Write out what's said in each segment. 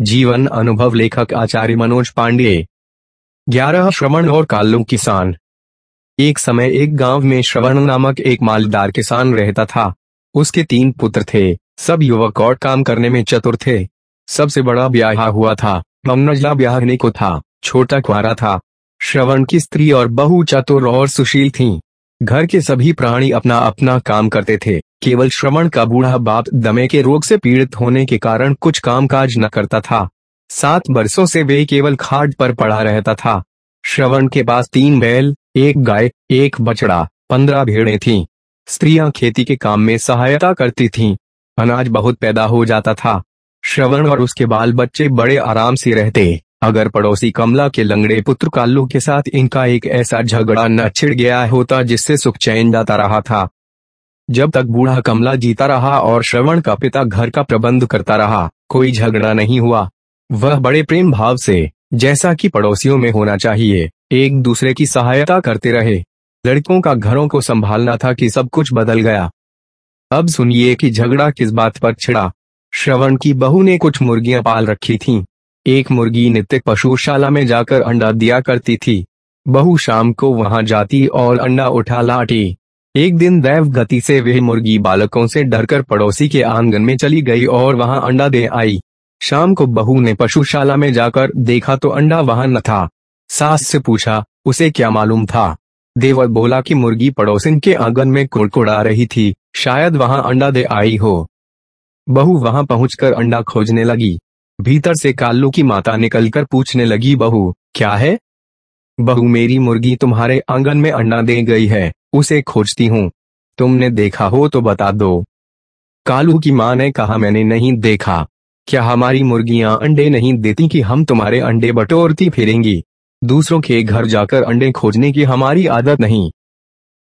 जीवन अनुभव लेखक आचार्य मनोज पांडे। ग्यारह श्रवण और काल्लू किसान। एक समय एक गाँव में श्रवण नामक एक मालदार किसान रहता था। उसके तीन पुत्र थे। सब युवक और काम करने में चतुर थे। सबसे बड़ा ब्याह हुआ था। ममनजला ब्याहने को था। छोटा कुआरा था। श्रवण की स्त्री और बहु चतुर और सुशील थीं। घर के सभी प्राणी अपना अपना काम करते थे। केवल श्रवण का बूढ़ा बाप दमे के रोग से पीड़ित होने के कारण कुछ काम काज न करता था। सात बरसों से वे केवल खाट पर पड़ा रहता था। श्रवण के पास तीन बैल, एक गाय, एक बछड़ा, पंद्रह भेड़ें थीं। स्त्रियाँ खेती के काम में सहायता करती थीं। अनाज बहुत पैदा हो जाता था। श्रवण और उसके बाल बच्चे बड़े आराम से रहते। अगर पड़ोसी कमला के लंगड़े पुत्र कालू के साथ इनका एक ऐसा झगड़ा न छिड़ गया होता जिससे सुख चैन जाता रहा था। जब तक बूढ़ा कमला जीता रहा और श्रवण का पिता घर का प्रबंध करता रहा, कोई झगड़ा नहीं हुआ। वह बड़े प्रेम भाव से, जैसा कि पड़ोसियों में होना चाहिए, एक दूसरे की सहायता करते रहे। लड़कों का घरों को संभालना था कि सब कुछ बदल गया। अब सुनिए कि झगड़ा किस बात पर छिड़ा। श्रवण की बहू ने कुछ मुर्गियाँ पाल रखी थीं। एक मुर्गी नित्य पशुशाला में जाकर अंडा दिया करती थी। बहु शाम को वहाँ जाती और अंडा उठा लाटी एक दिन दैव गति से वह मुर्गी बालकों से डरकर पड़ोसी के आँगन में चली गई और वहाँ अंडा दे आई। शाम को बहू ने पशुशाला में जाकर देखा तो अंडा वहाँ न था। सास से पूछा, उसे क्या मालूम था? देवर बोला कि मुर्गी पड़ोसिन के आँगन में कुड़कुड़ा रही थी, शायद वहाँ अंडा दे आई हो। बहू वहाँ पहुंचकर अंडा खोजने लगी। भीतर से काल्लू की माता निकलकर पूछने लगी, बहू, क्या है? बहू, मेरी मुर्गी तुम्हारे आँगन में अंडा दे गई है। उसे खोजती हूँ। तुमने देखा हो तो बता दो। कालू की माँ ने कहा, मैंने नहीं देखा। क्या हमारी मुर्गियाँ अंडे नहीं देती कि हम तुम्हारे अंडे बटोरती फिरेंगी? दूसरों के घर जाकर अंडे खोजने की हमारी आदत नहीं।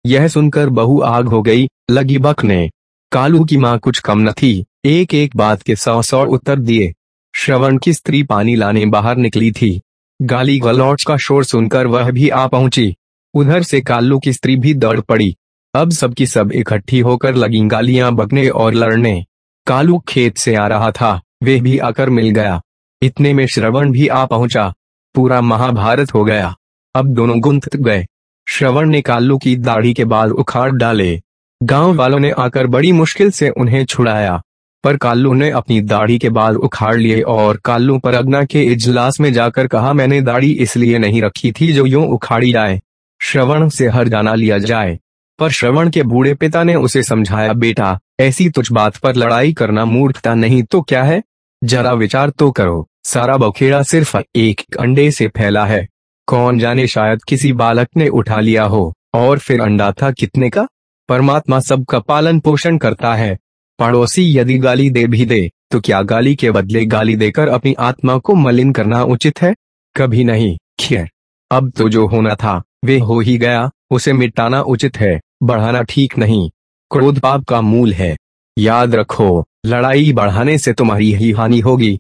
यह सुनकर बहु आग हो गई, लगी बकने कालू की माँ कुछ कम न थी। एक एक बात के सौ सौ उत्तर दिए। श्रवण की स्त्री पानी लाने बाहर निकली थी। गाली गलौच का शोर सुनकर वह भी आ पहुँची। उधर से कालू की स्त्री भी दौड़ पड़ी। अब सबकी सब इकट्ठी होकर लगी गालियाँ बकने और लड़ने। कालू खेत से आ रहा था, वे भी आकर मिल गया। इतने में श्रवण भी आ पहुँचा। पूरा महाभारत हो गया। अब दोनों गुंथ गए। श्रवण ने कालू की दाढ़ी के बाल उखाड़ डाले। गाँव वालों ने आकर बड़ी मुश्किल से उन्हें छुड़ाया। पर काल्लू ने अपनी दाढ़ी के बाल उखाड़ लिए और पर अगना के इजलास में जाकर कहा, मैंने दाढ़ी इसलिए नहीं रखी थी जो यूँ उखाड़ी जाए श्रवण से हर जाना लिया जाए। पर श्रवण के बूढ़े पिता ने उसे समझाया, बेटा, ऐसी तुझ बात पर लड़ाई करना मूर्खता नहीं तो क्या है? जरा विचार तो करो। सारा बखेड़ा सिर्फ़ एक अंडे से फैला है। कौन जाने शायद किसी बालक ने उठा लिया हो। और फिर अंडा था कितने का? परमात्मा सबका पालन पोषण करता है। पड़ोसी यदि गाली दे भी दे तो क्या गाली के बदले गाली देकर अपनी आत्मा को मलिन करना उचित है? कभी नहीं। खैर, अब तो जो होना था। वे हो ही गया, उसे मिटाना उचित है, बढ़ाना ठीक नहीं। क्रोध पाप का मूल है। याद रखो, लड़ाई बढ़ाने से तुम्हारी ही हानि होगी।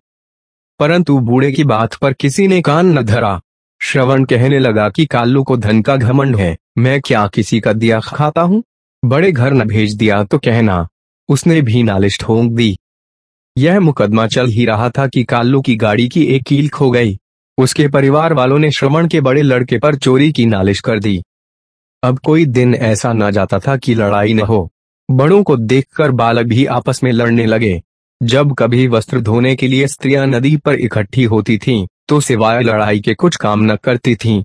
परंतु बूढ़े की बात पर किसी ने कान न धरा। श्रवण कहने लगा कि कालू को धन का घमंड है, मैं क्या किसी का दिया खाता हूँ? बड़े घर न भेज दिया तो कहना। उसने भी नालिश ठोंक दी। यह मुकदमा चल ही रहा था कि काल्लू की गाड़ी की एक कील खो गई। उसके परिवार वालों ने श्रवण के बड़े लड़के पर चोरी की नालिश कर दी। अब कोई दिन ऐसा न जाता था कि लड़ाई न हो। बड़ों को देखकर बालक भी आपस में लड़ने लगे। जब कभी वस्त्र धोने के लिए स्त्रियाँ नदी पर इकट्ठी होती थीं, तो सिवाय लड़ाई के कुछ काम न करती थीं।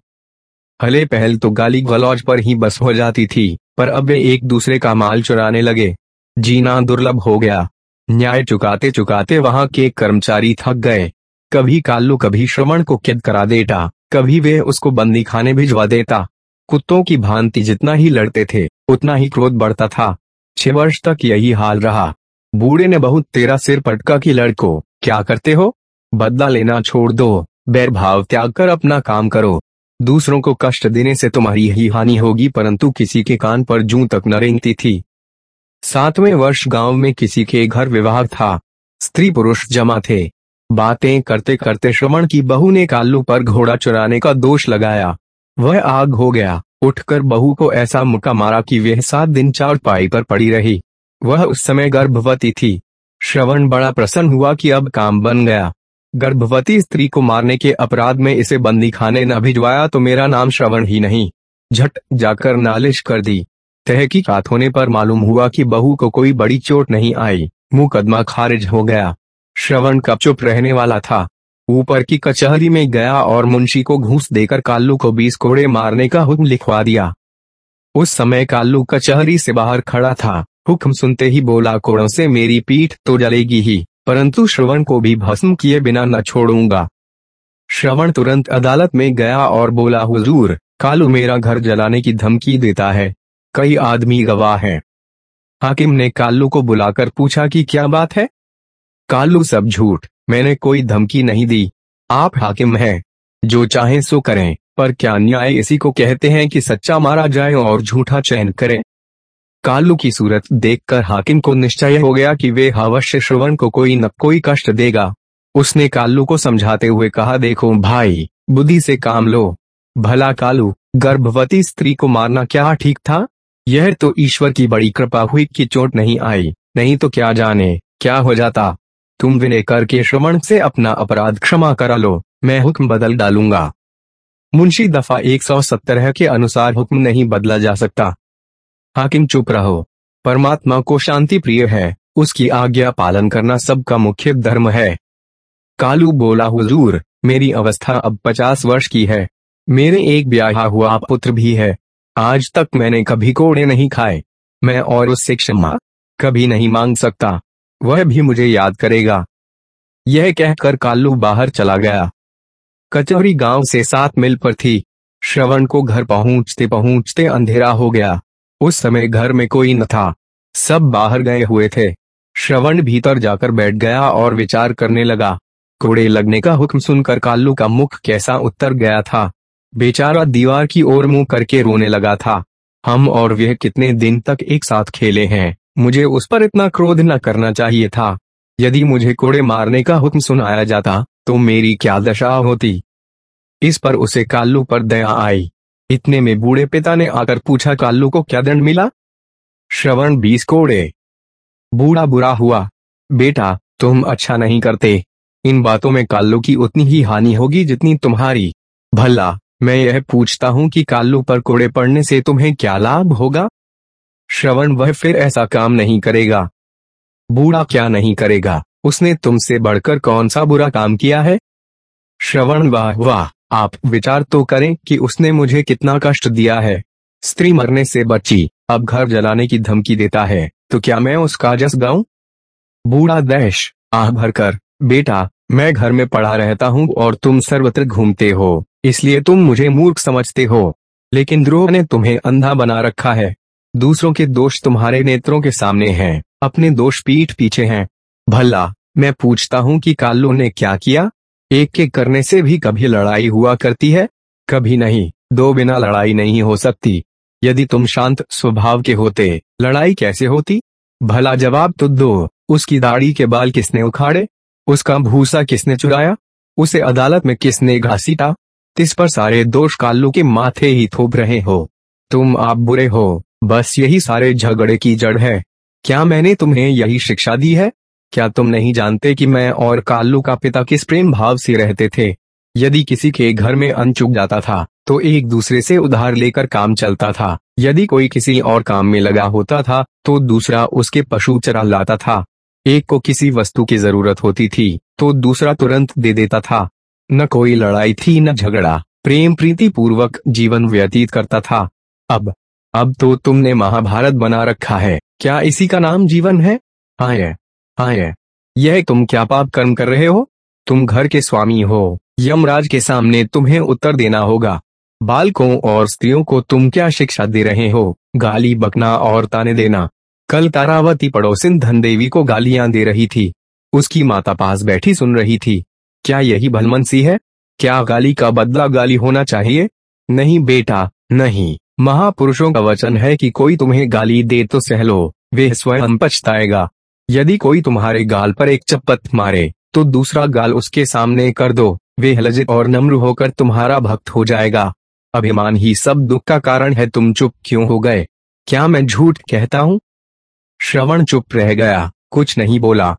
हले पहल तो गाली गलौज पर ही बस हो जाती थी पर अब वे एक दूसरे का माल चुराने लगे। जीना दुर्लभ हो गया। न्याय चुकाते चुकाते वहाँ के कर्मचारी थक गए। कभी काल्लू, कभी श्रवण को कैद करा देता, कभी वे उसको बंदी खाने भिजवा देता। कुत्तों की भांति जितना ही लड़ते थे, उतना ही क्रोध बढ़ता था। छह वर्ष तक यही हाल रहा। बूढ़े ने बहुत तेरा सिर पटका की लड़को, क्या करते हो? बदला लेना छोड़ दो। बैर भाव त्याग कर अपना काम करो। दूसरों को कष्ट देने से तुम्हारी ही हानि होगी, परंतु किसी के कान पर जू तक न रेंगती थी। सातवें वर्ष गाँव में किसी के घर विवाह था। स्त्री पुरुष जमा थे। बातें करते करते श्रवण की बहू ने कालू पर घोड़ा चुराने का दोष लगाया। वह आग हो गया। उठकर बहू को ऐसा मुक्का मारा कि वह सात दिन चार पाई पर पड़ी रही। वह उस समय गर्भवती थी। श्रवण बड़ा प्रसन्न हुआ कि अब काम बन गया। गर्भवती स्त्री को मारने के अपराध में इसे बंदी खाने न भिजवाया तो मेरा नाम श्रवण ही नहीं। झट जाकर नालिश कर दी। तहकीकात होने पर मालूम हुआ कि बहू को कोई बड़ी चोट नहीं आई। मुकदमा खारिज हो गया। श्रवण कब चुप रहने वाला था। ऊपर की कचहरी में गया और मुंशी को घूस देकर काल्लू को बीस कोड़े मारने का हुक्म लिखवा दिया। उस समय काल्लू कचहरी से बाहर खड़ा था। हुक्म सुनते ही बोला, कोड़ों से मेरी पीठ तो जलेगी ही, परंतु श्रवण को भी भस्म किए बिना न छोड़ूँगा। श्रवण तुरंत अदालत में गया और बोला, हुजूर, कालू मेरा घर जलाने की धमकी देता है। कई आदमी गवाह हैं। हाकिम ने कालू को बुलाकर पूछा कि क्या बात है? कालू सब झूठ, मैंने कोई धमकी नहीं दी। आप हाकिम हैं। जो चाहे सो करें, पर क्या न्याय इसी को कहते हैं कि सच्चा मारा जाए और झूठा चयन करें? कालू की सूरत देखकर हाकिम को निश्चय हो गया कि वे अवश्य श्रवण को कोई न कोई कष्ट देगा। उसने कालू को समझाते हुए कहा, देखो भाई, बुद्धि से काम लो। भला कालू, गर्भवती स्त्री को मारना क्या ठीक था? यह तो ईश्वर की बड़ी कृपा हुई कि चोट नहीं आई, नहीं तो क्या जाने, क्या हो जाता? तुम विनय करके श्रवण से अपना अपराध क्षमा करा लो, मैं हुक्म बदल डालूँगा। मुंशी दफ़ा 170 के अनुसार हुक्म नहीं बदला जा सकता। हाकिम चुप रहो। परमात्मा को शांति प्रिय है, उसकी आज्ञा पालन करना सबका मुख्य धर्म है। कालू बोला, हुजूर, मेरी अवस्था अब पचास वर्ष की है। मेरे एक ब्याह हुआ पुत्र भी है। आज तक मैंने कभी कोड़े नहीं खाए। मैं और उससे क्षमा कभी नहीं मांग सकता। वह भी मुझे याद करेगा। यह कहकर कालू बाहर चला गया। कचौरी गाँव से सात मील पर थी। श्रवण को घर पहुँचते पहुँचते अंधेरा हो गया। उस समय घर में कोई न था। सब बाहर गए हुए थे। श्रवण भीतर जाकर बैठ गया और विचार करने लगा। कोड़े लगने का हुक्म सुनकर कालू का मुख कैसा उत्तर गया था। बेचारा दीवार की ओर मुँह करके रोने लगा था। हम और वह कितने दिन तक एक साथ खेले हैं। मुझे उस पर इतना क्रोध न करना चाहिए था। यदि मुझे कोड़े मारने का हुक्म सुनाया जाता तो मेरी क्या दशा होती? इस पर उसे कालू पर दया आई। इतने में बूढ़े पिता ने आकर पूछा कालू को क्या दंड मिला? श्रवण बीस कोड़े। बूढ़ा बुरा हुआ। बेटा, तुम अच्छा नहीं करते। इन बातों में काल्लू की उतनी ही हानि होगी जितनी तुम्हारी। भला, मैं यह पूछता हूँ कि काल्लू पर कोड़े पड़ने से तुम्हें क्या लाभ होगा? श्रवण वह फिर ऐसा काम नहीं करेगा। बूढ़ा क्या नहीं करेगा? उसने तुमसे बढ़कर कौन सा बुरा काम किया है? श्रवण वाह वाह, आप विचार तो करें कि उसने मुझे कितना कष्ट दिया है। स्त्री मरने से बची, अब घर जलाने की धमकी देता है तो क्या मैं उसका जस गाऊं? बूढ़ा दैश आह भरकर, बेटा, मैं घर में पड़ा रहता हूँ और तुम सर्वत्र घूमते हो, इसलिए तुम मुझे मूर्ख समझते हो। लेकिन द्रोह ने तुम्हें अंधा बना रखा है। दूसरों के दोष तुम्हारे नेत्रों के सामने हैं, अपने दोष पीठ पीछे हैं। भला, मैं पूछता हूँ कि कालू ने क्या किया? एक के करने से भी कभी लड़ाई हुआ करती है? कभी नहीं, दो बिना लड़ाई नहीं हो सकती। यदि तुम शांत स्वभाव के होते, लड़ाई कैसे होती? भला जवाब तो दो, उसकी दाढ़ी के बाल किसने उखाड़े? उसका भूसा किसने चुराया? उसे अदालत में किसने घासीटा? तिस पर सारे दोष कालू के माथे ही थोप रहे हो। तुम आप बुरे हो। बस यही सारे झगड़े की जड़ है। क्या मैंने तुम्हें यही शिक्षा दी है? क्या तुम नहीं जानते कि मैं और कालू का पिता किस प्रेम भाव से रहते थे? यदि किसी के घर में अन्न चुक जाता था तो एक दूसरे से उधार लेकर काम चलता था। यदि कोई किसी और काम में लगा होता था तो दूसरा उसके पशु चरा लाता था। एक को किसी वस्तु की ज़रूरत होती थी तो दूसरा तुरंत दे देता था। न कोई लड़ाई थी, न झगड़ा। प्रेम प्रीति पूर्वक जीवन व्यतीत करता था। अब अब तो तुमने महाभारत बना रखा है। क्या इसी का नाम जीवन है? हाँ हाँ यह तुम क्या पाप कर्म कर रहे हो? तुम घर के स्वामी हो। यमराज के सामने तुम्हें उत्तर देना होगा। बालकों और स्त्रियों को तुम क्या शिक्षा दे रहे हो? गाली, बकना और ताने देना। कल तारावती पड़ोसिन धनदेवी को गालियाँ दे रही थी। उसकी माता पास बैठी सुन रही थी। क्या यही भलमनसी है? क्या गाली का बदला गाली होना चाहिए? नहीं बेटा, नहीं। महापुरुषों का वचन है कि कोई तुम्हें गाली दे तो सहलो वे स्वयं पछताएगा। यदि कोई तुम्हारे गाल पर एक चप्पत मारे तो दूसरा गाल उसके सामने कर दो, वे लजित और नम्र होकर तुम्हारा भक्त हो जाएगा। अभिमान ही सब दुख का कारण है, तुम चुप क्यों हो गए? क्या मैं झूठ कहता हूँ? श्रवण चुप रह गया, कुछ नहीं बोला।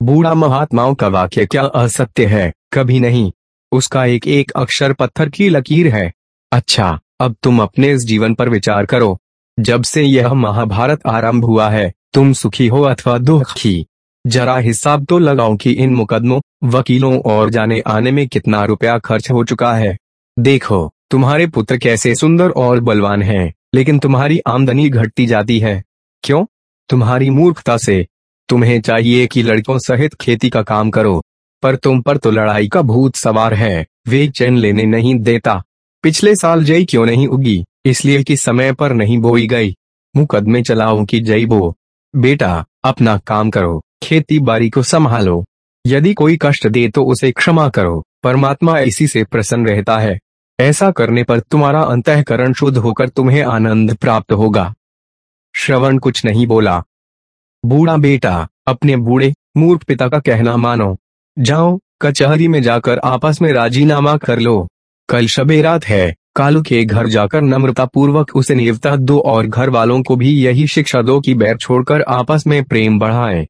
बूढ़ा महात्माओं का वाक्य क्या असत्य है? कभी नहीं। उसका एक एक अक्षर पत्थर की लकीर है। अच्छा अब तुम अपने इस जीवन पर विचार करो। जब से यह महाभारत आरंभ हुआ है तुम सुखी हो अथवा दुखी। जरा हिसाब तो लगाओ कि इन मुकदमों वकीलों और जाने आने में कितना रुपया खर्च हो चुका है। देखो तुम्हारे पुत्र कैसे सुंदर और बलवान हैं, लेकिन तुम्हारी आमदनी घटती जाती है। क्यों? तुम्हारी मूर्खता से। तुम्हें चाहिए कि लड़कों सहित खेती का काम करो। पर तुम पर तो लड़ाई का भूत सवार है वे चैन लेने नहीं देता। पिछले साल जई क्यों नहीं उगी? इसलिए कि समय पर नहीं बोई गई। मुकदमे चलाओ की जई बो? बेटा, अपना काम करो, खेती बाड़ी को संभालो। यदि कोई कष्ट दे तो उसे क्षमा करो। परमात्मा इसी से प्रसन्न रहता है। ऐसा करने पर तुम्हारा अंतकरण शुद्ध होकर तुम्हें आनंद प्राप्त होगा। श्रवण कुछ नहीं बोला। बूढ़ा बेटा, अपने बूढ़े, मूर्ख पिता का कहना मानो। जाओ, कचहरी में जाकर आपस में राजीनामा कर लो। कल शबे रात है कालू के घर जाकर नम्रता पूर्वक उसे नियवता दो और घर वालों को भी यही शिक्षा दो कि बैर छोड़कर आपस में प्रेम बढ़ाएँ।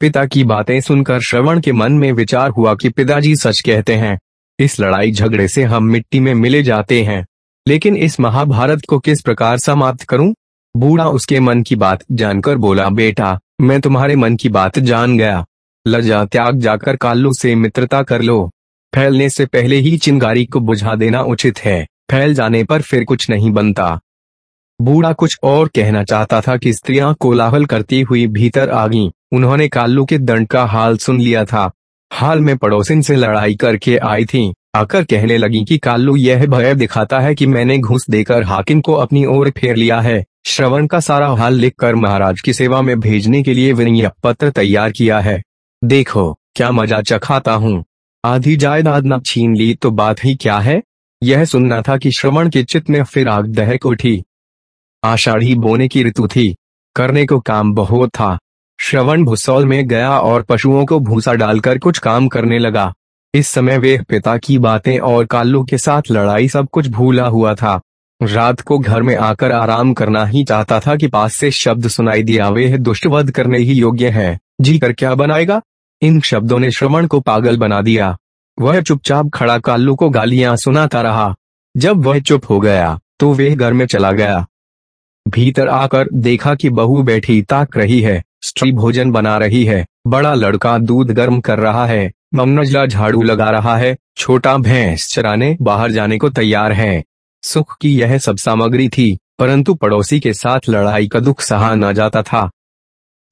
पिता की बातें सुनकर श्रवण के मन में विचार हुआ कि पिताजी सच कहते हैं, इस लड़ाई झगड़े से हम मिट्टी में मिले जाते हैं लेकिन इस महाभारत को किस प्रकार समाप्त करूँ? बूढ़ा उसके मन की बात जानकर बोला, बेटा, मैं तुम्हारे मन की बात जान गया लजा त्याग जाकर काल्लू से मित्रता कर लो फैलने से पहले ही चिंगारी को बुझा देना उचित है। फैल जाने पर फिर कुछ नहीं बनता। बूढ़ा कुछ और कहना चाहता था कि स्त्रियाँ कोलाहल करती हुई भीतर आ गईं। उन्होंने काल्लू के दंड का हाल सुन लिया था। हाल में पड़ोसिन से लड़ाई करके आई थी। आकर कहने लगी कि काल्लू यह भय दिखाता है कि मैंने घूस देकर हाकिम को अपनी ओर फेर लिया है। श्रवण का सारा हाल लिखकर महाराज की सेवा में भेजने के लिए विनय पत्र तैयार किया है। देखो, क्या मज़ा चखाता हूँ। आधी जायदाद न छीन ली तो बात ही क्या है? यह सुनना था कि श्रवण के चित्त में फिर आग दहक उठी। आषाढ़ी बोने की ऋतु थी। करने को काम बहुत था। श्रवण भूसौल में गया और पशुओं को भूसा डालकर कुछ काम करने लगा। इस समय वे पिता की बातें और काल्लू के साथ लड़ाई सब कुछ भूला हुआ था। रात को घर में आकर आराम करना ही चाहता था कि पास से शब्द सुनाई दिया। वे दुष्टवध करने ही योग्य है। जी कर क्या बनाएगा? इन शब्दों ने श्रवण को पागल बना दिया। वह चुपचाप खड़ा काल्लू को गालियाँ सुनाता रहा। जब वह चुप हो गया तो वह घर में चला गया। भीतर आकर देखा कि बहू बैठी ताक रही है, स्त्री भोजन बना रही है, बड़ा लड़का दूध गर्म कर रहा है ममनजला झाड़ू लगा रहा है, छोटा भैंस चराने बाहर जाने को तैयार है। सुख की यह सब सामग्री थी, परंतु पड़ोसी के साथ लड़ाई का दुख सहा न जाता था।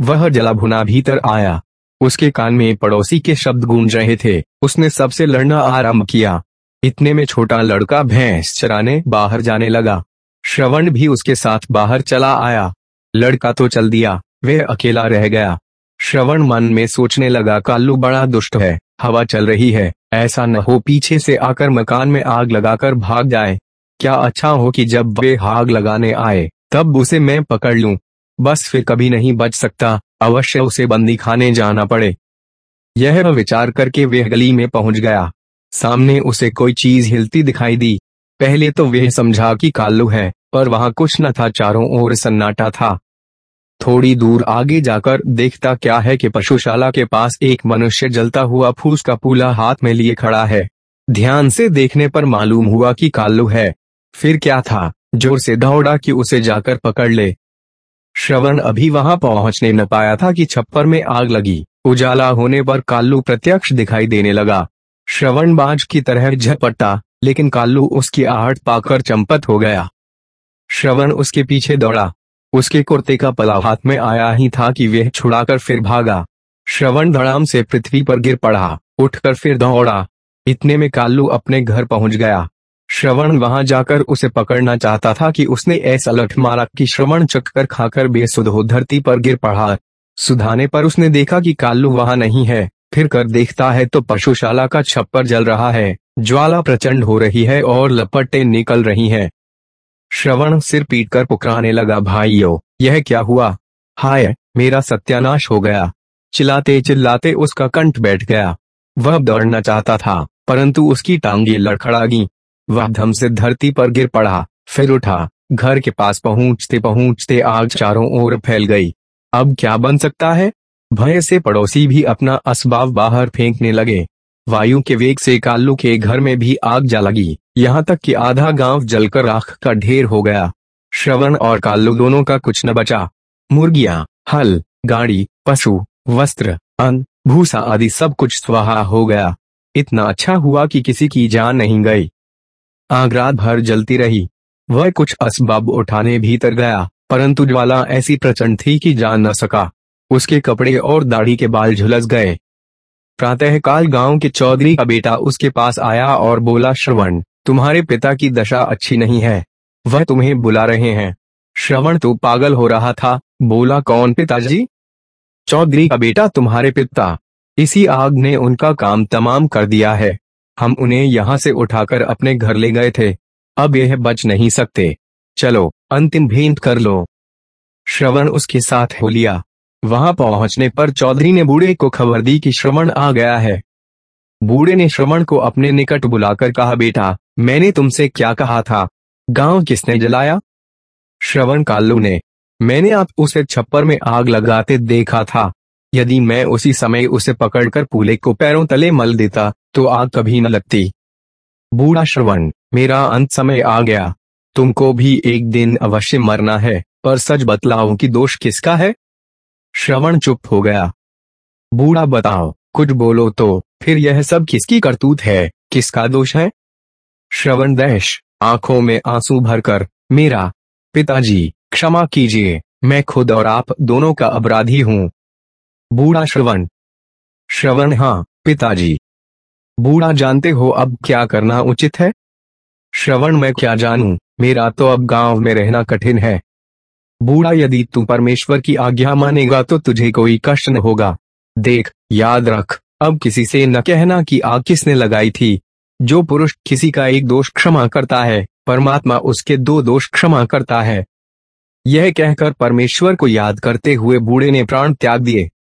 वह जला भुना भीतर आया। उसके कान में पड़ोसी के शब्द गूंज रहे थे। उसने सबसे लड़ना आरंभ किया। इतने में छोटा लड़का भैंस चराने बाहर जाने लगा। श्रवण भी उसके साथ बाहर चला आया। लड़का तो चल दिया। वह अकेला रह गया। श्रवण मन में सोचने लगा, कालू बड़ा दुष्ट है। हवा चल रही है। ऐसा न हो पीछे से आकर मकान में आग लगाकर भाग जाए। क्या अच्छा हो कि जब वे आग लगाने आए, तब उसे मैं पकड़ लूँ। बस फिर कभी नहीं बच सकता। अवश्य उसे बंदी खाने जाना पड़े। यह विचार करके वह गली में पहुँच गया। सामने उसे कोई चीज़ हिलती दिखाई दी। पहले तो वह समझा कि कालू है, पर वहाँ कुछ न था, चारों ओर सन्नाटा था। थोड़ी दूर आगे जाकर देखता क्या है कि पशुशाला के पास एक मनुष्य जलता हुआ फूस का पूला हाथ में लिए खड़ा है। ध्यान से देखने पर मालूम हुआ कि कालू है। फिर क्या था? ज़ोर से दौड़ा कि उसे जाकर पकड़ ले। श्रवण अभी वहाँ पहुँचने न पाया था कि छप्पर में आग लगी। उजाला होने पर काल्लू प्रत्यक्ष दिखाई देने लगा। श्रवण बाज की तरह झपटा, लेकिन काल्लू उसकी आहट पाकर चंपत हो गया। श्रवण उसके पीछे दौड़ा। उसके कुर्ते का पला हाथ में आया ही था कि वह छुड़ाकर फिर भागा। श्रवण धड़ाम से पृथ्वी पर गिर पड़ा। उठकर फिर दौड़ा। इतने में काल्लू अपने घर पहुँच गया। श्रवण वहाँ जाकर उसे पकड़ना चाहता था कि उसने ऐसा लठ मारा कि श्रवण चक्कर खाकर बेसुध हो धरती पर गिर पड़ा। सुधाने पर उसने देखा कि काल्लू वहाँ नहीं है, फिर कर देखता है तो पशुशाला का छप्पर जल रहा है, ज्वाला प्रचंड हो रही है और लपटें निकल रही हैं। श्रवण सिर पीट कर पुकारने लगा, भाइयों, यह क्या हुआ? हाय, मेरा सत्यानाश हो गया। चिल्लाते चिल्लाते उसका कंठ बैठ गया। वह दौड़ना चाहता था, परंतु उसकी टांगे लड़खड़ा वह धम से धरती पर गिर पड़ा, फिर उठा, घर के पास पहुँचते पहुँचते आग चारों ओर फैल गई। अब क्या बन सकता है? भय से पड़ोसी भी अपना असबाब बाहर फेंकने लगे। वायु के वेग से काल्लू के घर में भी आग जा लगी। यहाँ तक कि आधा गाँव जलकर राख का ढेर हो गया। श्रवण और काल्लू दोनों का कुछ न बचा। मुर्गियाँ, हल, गाड़ी, पशु, वस्त्र, अन्न, भूसा आदि सब कुछ स्वाहा हो गया। इतना अच्छा हुआ कि किसी की जान नहीं गई। आग रात भर जलती रही। वह कुछ असबाब उठाने भीतर गया, परंतु ज्वाला ऐसी प्रचंड थी कि जान न सका। उसके कपड़े और दाढ़ी के बाल झुलस गए। प्रातःकाल गाँव के चौधरी का बेटा उसके पास आया और बोला, श्रवण, तुम्हारे पिता की दशा अच्छी नहीं है। वह तुम्हें बुला रहे हैं। श्रवण तो पागल हो रहा था। बोला, कौन पिताजी? चौधरी का बेटा, तुम्हारे पिता। इसी आग ने उनका काम तमाम कर दिया है। हम उन्हें यहाँ से उठाकर अपने घर ले गए थे। अब यह बच नहीं सकते। चलो, अंतिम भेंट कर लो। श्रवण उसके साथ हो लिया। वहाँ पहुँचने पर चौधरी ने बूढ़े को खबर दी कि श्रवण आ गया है। बूढ़े ने श्रवण को अपने निकट बुलाकर कहा, बेटा, मैंने तुमसे क्या कहा था? गाँव किसने जलाया? श्रवण कालू ने, मैंने आप उसे छप्पर में आग लगाते देखा था। यदि मैं उसी समय उसे पकड़कर पूले को पैरों तले मल देता तो आग कभी न लगती। बूढ़ा श्रवण, मेरा अंत समय आ गया। तुमको भी एक दिन अवश्य मरना है, पर सच बतलाओ कि दोष किसका है? श्रवण चुप हो गया। बूढ़ा बताओ, कुछ बोलो तो फिर यह सब किसकी करतूत है? किसका दोष है? श्रवण दैश आँखों में आँसू भरकर, मेरा पिताजी, क्षमा कीजिए, मैं खुद और आप दोनों का अपराधी हूँ। बूढ़ा श्रवण। श्रवण हाँ पिताजी। बूढ़ा जानते हो अब क्या करना उचित है? श्रवण मैं क्या जानूं? मेरा तो अब गाँव में रहना कठिन है। बूढ़ा यदि तू परमेश्वर की आज्ञा मानेगा तो तुझे कोई कष्ट न होगा। देख, याद रख, अब किसी से न कहना कि आग किसने लगाई थी। जो पुरुष किसी का एक दोष क्षमा करता है, परमात्मा उसके दो दोष क्षमा करता है। यह कहकर परमेश्वर को याद करते हुए बूढ़े ने प्राण त्याग दिए।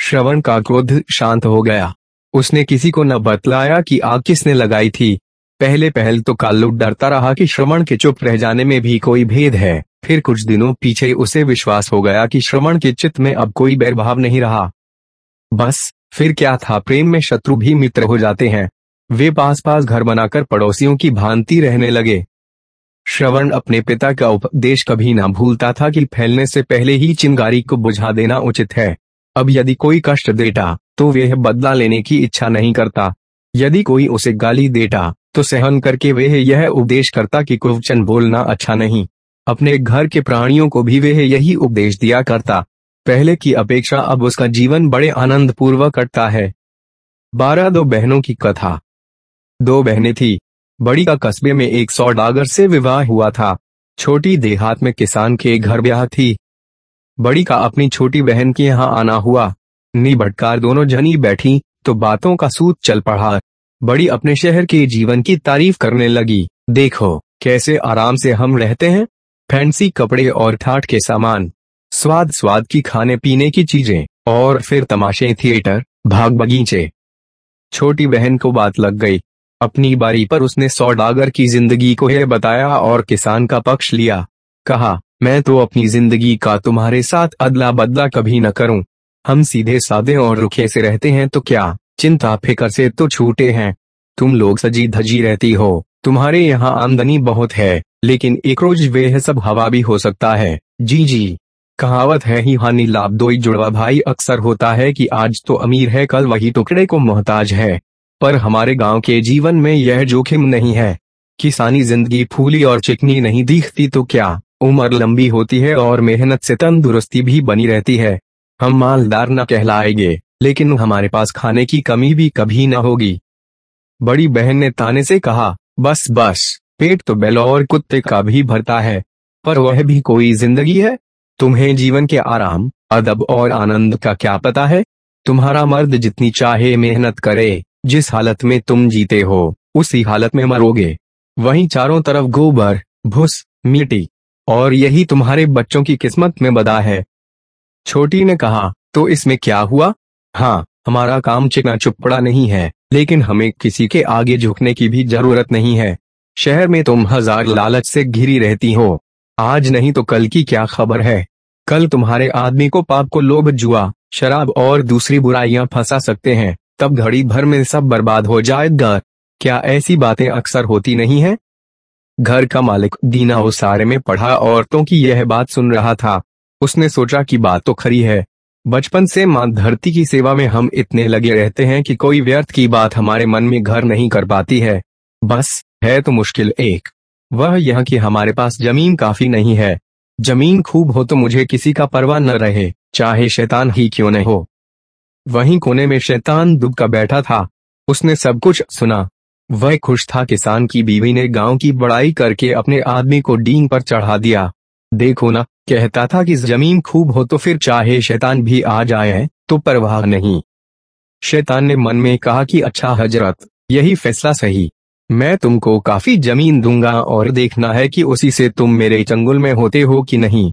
श्रवण का क्रोध शांत हो गया। उसने किसी को न बतलाया कि आग किसने लगाई थी। पहले पहल तो काल्लू डरता रहा कि श्रवण के चुप रह जाने में भी कोई भेद है। फिर कुछ दिनों पीछे उसे विश्वास हो गया कि श्रवण के चित्त में अब कोई बैरभाव नहीं रहा। बस, फिर क्या था? प्रेम में शत्रु भी मित्र हो जाते हैं। वे पास पास घर बनाकर पड़ोसियों की भांति रहने लगे। श्रवण अपने पिता का उपदेश कभी ना भूलता था कि फैलने से पहले ही चिंगारी को बुझा देना उचित है। अब यदि कोई कष्ट देता तो वह बदला लेने की इच्छा नहीं करता। यदि कोई उसे गाली देता तो सहन करके वह यह उपदेश करता कि कुवचन बोलना अच्छा नहीं। अपने घर के प्राणियों को भी वह यही उपदेश दिया करता। पहले की अपेक्षा अब उसका जीवन बड़े आनंद पूर्वक कटता है। बारह दो बहनों की कथा। दो बहनें थी। बड़ी का कस्बे में एक सौ डागर से विवाह हुआ था। छोटी देहात में किसान के घर ब्याह थी। बड़ी का अपनी छोटी बहन के यहाँ आना हुआ। नी भटकार दोनों जनी बैठी तो बातों का सूत चल पड़ा। बड़ी अपने शहर के जीवन की तारीफ़ करने लगी। देखो, कैसे आराम से हम रहते हैं। फैंसी कपड़े और ठाट के सामान। स्वाद स्वाद की खाने पीने की चीज़ें, और फिर तमाशे, थिएटर, भाग बगीचे। छोटी बहन को बात लग गई। अपनी बारी पर उसने सौदागर की ज़िंदगी को यह बताया और किसान का पक्ष लिया। कहा मैं तो अपनी ज़िंदगी का तुम्हारे साथ अदला बदला कभी न करूँ। हम सीधे सादे और रुखे से रहते हैं तो क्या? चिंता, फिकर से तो छूटे हैं। तुम लोग सजी धजी रहती हो। तुम्हारे यहाँ आमदनी बहुत है, लेकिन एक रोज वे सब हवा भी हो सकता है। जी जी। कहावत है, ही हानि लाभ दो जुड़वा भाई। अक्सर होता है कि आज तो अमीर है, कल वही टुकड़े को मोहताज है। पर हमारे गाँव के जीवन में यह जोखिम नहीं है। किसानी ज़िंदगी फूली और चिकनी नहीं दिखती तो क्या? उम्र लंबी होती है और मेहनत से तंदुरुस्ती भी बनी रहती है। हम मालदार न कहलाएँगे, लेकिन हमारे पास खाने की कमी भी कभी न होगी। बड़ी बहन ने ताने से कहा, बस बस, पेट तो बैल और कुत्ते का भी भरता है, पर वह भी कोई ज़िंदगी है? तुम्हें जीवन के आराम, अदब और आनंद का क्या पता है? तुम्हारा मर्द जितनी चाहे मेहनत करे, जिस हालत में तुम जीते हो, उसी हालत में मरोगे। वहीं चारों तरफ़ गोबर, भूस, मिट्टी और यही तुम्हारे बच्चों की किस्मत में बदा है। छोटी ने कहा तो इसमें क्या हुआ? हाँ हमारा काम चिकना चुपड़ा नहीं है, लेकिन हमें किसी के आगे झुकने की भी ज़रूरत नहीं है। शहर में तुम हज़ार लालच से घिरी रहती हो। आज नहीं तो कल की क्या खबर है? कल तुम्हारे आदमी को पाप को लोभ जुआ, शराब और दूसरी बुराइयाँ फंसा सकते हैं। तब घड़ी भर में सब बर्बाद हो जाएगा। क्या ऐसी बातें अक्सर होती नहीं है? घर का मालिक दीना उसारे में पढ़ा, औरतों की यह बात सुन रहा था। उसने सोचा कि बात तो खरी है। बचपन से माँ धरती की सेवा में हम इतने लगे रहते हैं कि कोई व्यर्थ की बात हमारे मन में घर नहीं कर पाती है। बस, है तो मुश्किल एक। वह यह कि हमारे पास ज़मीन काफ़ी नहीं है। ज़मीन खूब हो तो मुझे किसी का परवाह न रहे, चाहे शैतान ही क्यों न हो। वहीं कोने में शैतान दुब का बैठा था। उसने सब कुछ सुना। वह खुश था किसान की बीवी ने गाँव की बड़ाई करके अपने आदमी को डींग पर चढ़ा दिया। देखो ना, कहता था कि ज़मीन खूब हो तो फिर चाहे शैतान भी आ जाए तो परवाह नहीं। शैतान ने मन में कहा कि अच्छा हज़रत, यही फैसला सही। मैं तुमको काफ़ी ज़मीन दूँगा और देखना है कि उसी से तुम मेरे चंगुल में होते हो कि नहीं।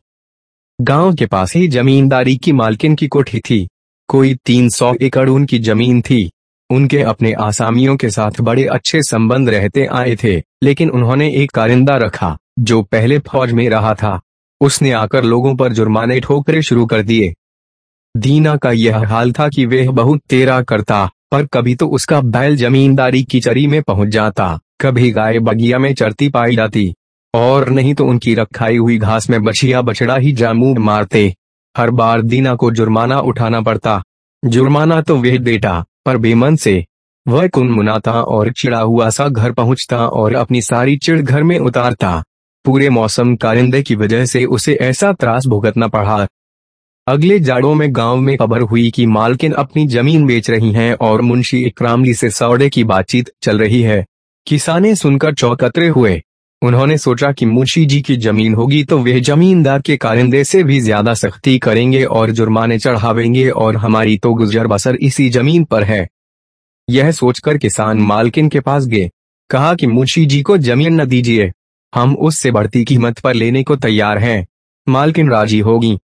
गाँव के पास ही जमींदारी की मालकिन की कोठी थी। कोई तीन सौ एकड़ उनकी ज़मीन थी। उनके अपने आसामियों के साथ बड़े अच्छे संबंध रहते आए थे, लेकिन उन्होंने एक कारिंदा रखा, जो पहले फौज में रहा था। उसने आकर लोगों पर जुर्माने ठोकरे शुरू कर दिए। दीना का यह हाल था कि वह बहुत तेरा करता, पर कभी तो उसका बैल जमींदारी की चरी में पहुँच जाता, कभी गाय बगिया में चरती पाई जाती, और नहीं तो उनकी रखाई हुई घास में बछिया बछड़ा ही जामू मारते। हर बार दीना को जुर्माना उठाना पड़ता। जुर्माना तो वह देता पर बेमन से, वह कुन मुनाता और चिड़ा हुआ सा घर पहुँचता और अपनी सारी चिड़ घर में उतारता। पूरे मौसम कारिंदे की वजह से उसे ऐसा त्रास भुगतना पड़ा। अगले जाड़ों में गाँव में खबर हुई कि मालकिन अपनी ज़मीन बेच रही हैं और मुंशी इकरामली से सौदे की बातचीत चल रही है। किसाने सुनकर चौकतरे हुए। उन्होंने सोचा कि मुंशी जी की ज़मीन होगी तो वे जमींदार के कारिंदे से भी ज़्यादा सख्ती करेंगे और जुर्माने चढ़ावेंगे और हमारी तो गुजर बसर इसी ज़मीन पर है। यह सोचकर किसान मालकिन के पास गए। कहा कि मुंशी जी को ज़मीन न दीजिए। हम उससे बढ़ती कीमत पर लेने को तैयार हैं। मालकिन राज़ी होगी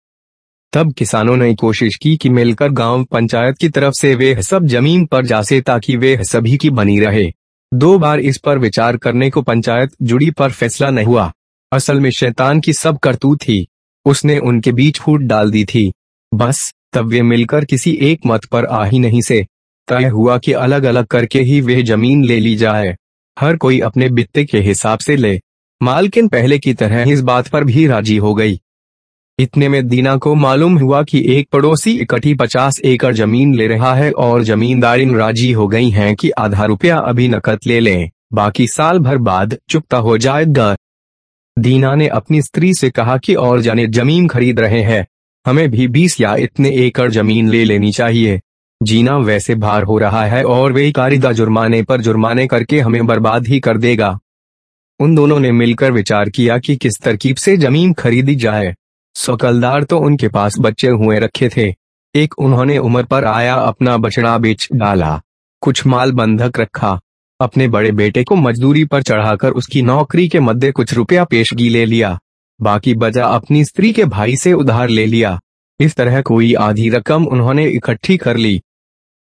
तब किसानों ने कोशिश की कि मिलकर गाँव पंचायत की तरफ़ से वे सब ज़मीन पर जासे ताकि वे सभी की बनी रहे। दो बार इस पर विचार करने को पंचायत जुड़ी पर फैसला नहीं हुआ। असल में शैतान की सब करतूत थी। उसने उनके बीच फूट डाल दी थी। बस, तब वे मिलकर किसी एक मत पर आ ही नहीं से। तय हुआ कि अलग अलग करके ही वे ज़मीन ले ली जाए। हर कोई अपने बित्ते के हिसाब से ले। मालकिन पहले की तरह इस बात पर भी राज़ी हो गई। इतने में दीना को मालूम हुआ कि एक पड़ोसी इकट्ठी पचास एकड़ ज़मीन ले रहा है और जमींदारिन राज़ी हो गई हैं कि आधा रुपया अभी नकद ले लें, बाकी साल भर बाद चुकता हो जाएगा। दीना ने अपनी स्त्री से कहा कि और जाने ज़मीन खरीद रहे हैं, हमें भी बीस या इतने एकड़ ज़मीन ले लेनी चाहिए। जीना वैसे भार हो रहा है और वे कारिदा जुर्माने पर जुर्माने करके हमें बर्बाद ही कर देगा। उन दोनों ने मिलकर विचार किया कि किस तरकीब से ज़मीन खरीदी जाए। सकलदार तो उनके पास बच्चे हुए रखे थे। एक उन्होंने उम्र पर आया, अपना बछड़ा बेच डाला, कुछ माल बंधक रखा, अपने बड़े बेटे को मजदूरी पर चढ़ाकर उसकी नौकरी के मध्य कुछ रुपया पेशगी ले लिया, बाकी बजा अपनी स्त्री के भाई से उधार ले लिया। इस तरह कोई आधी रकम उन्होंने इकट्ठी कर ली।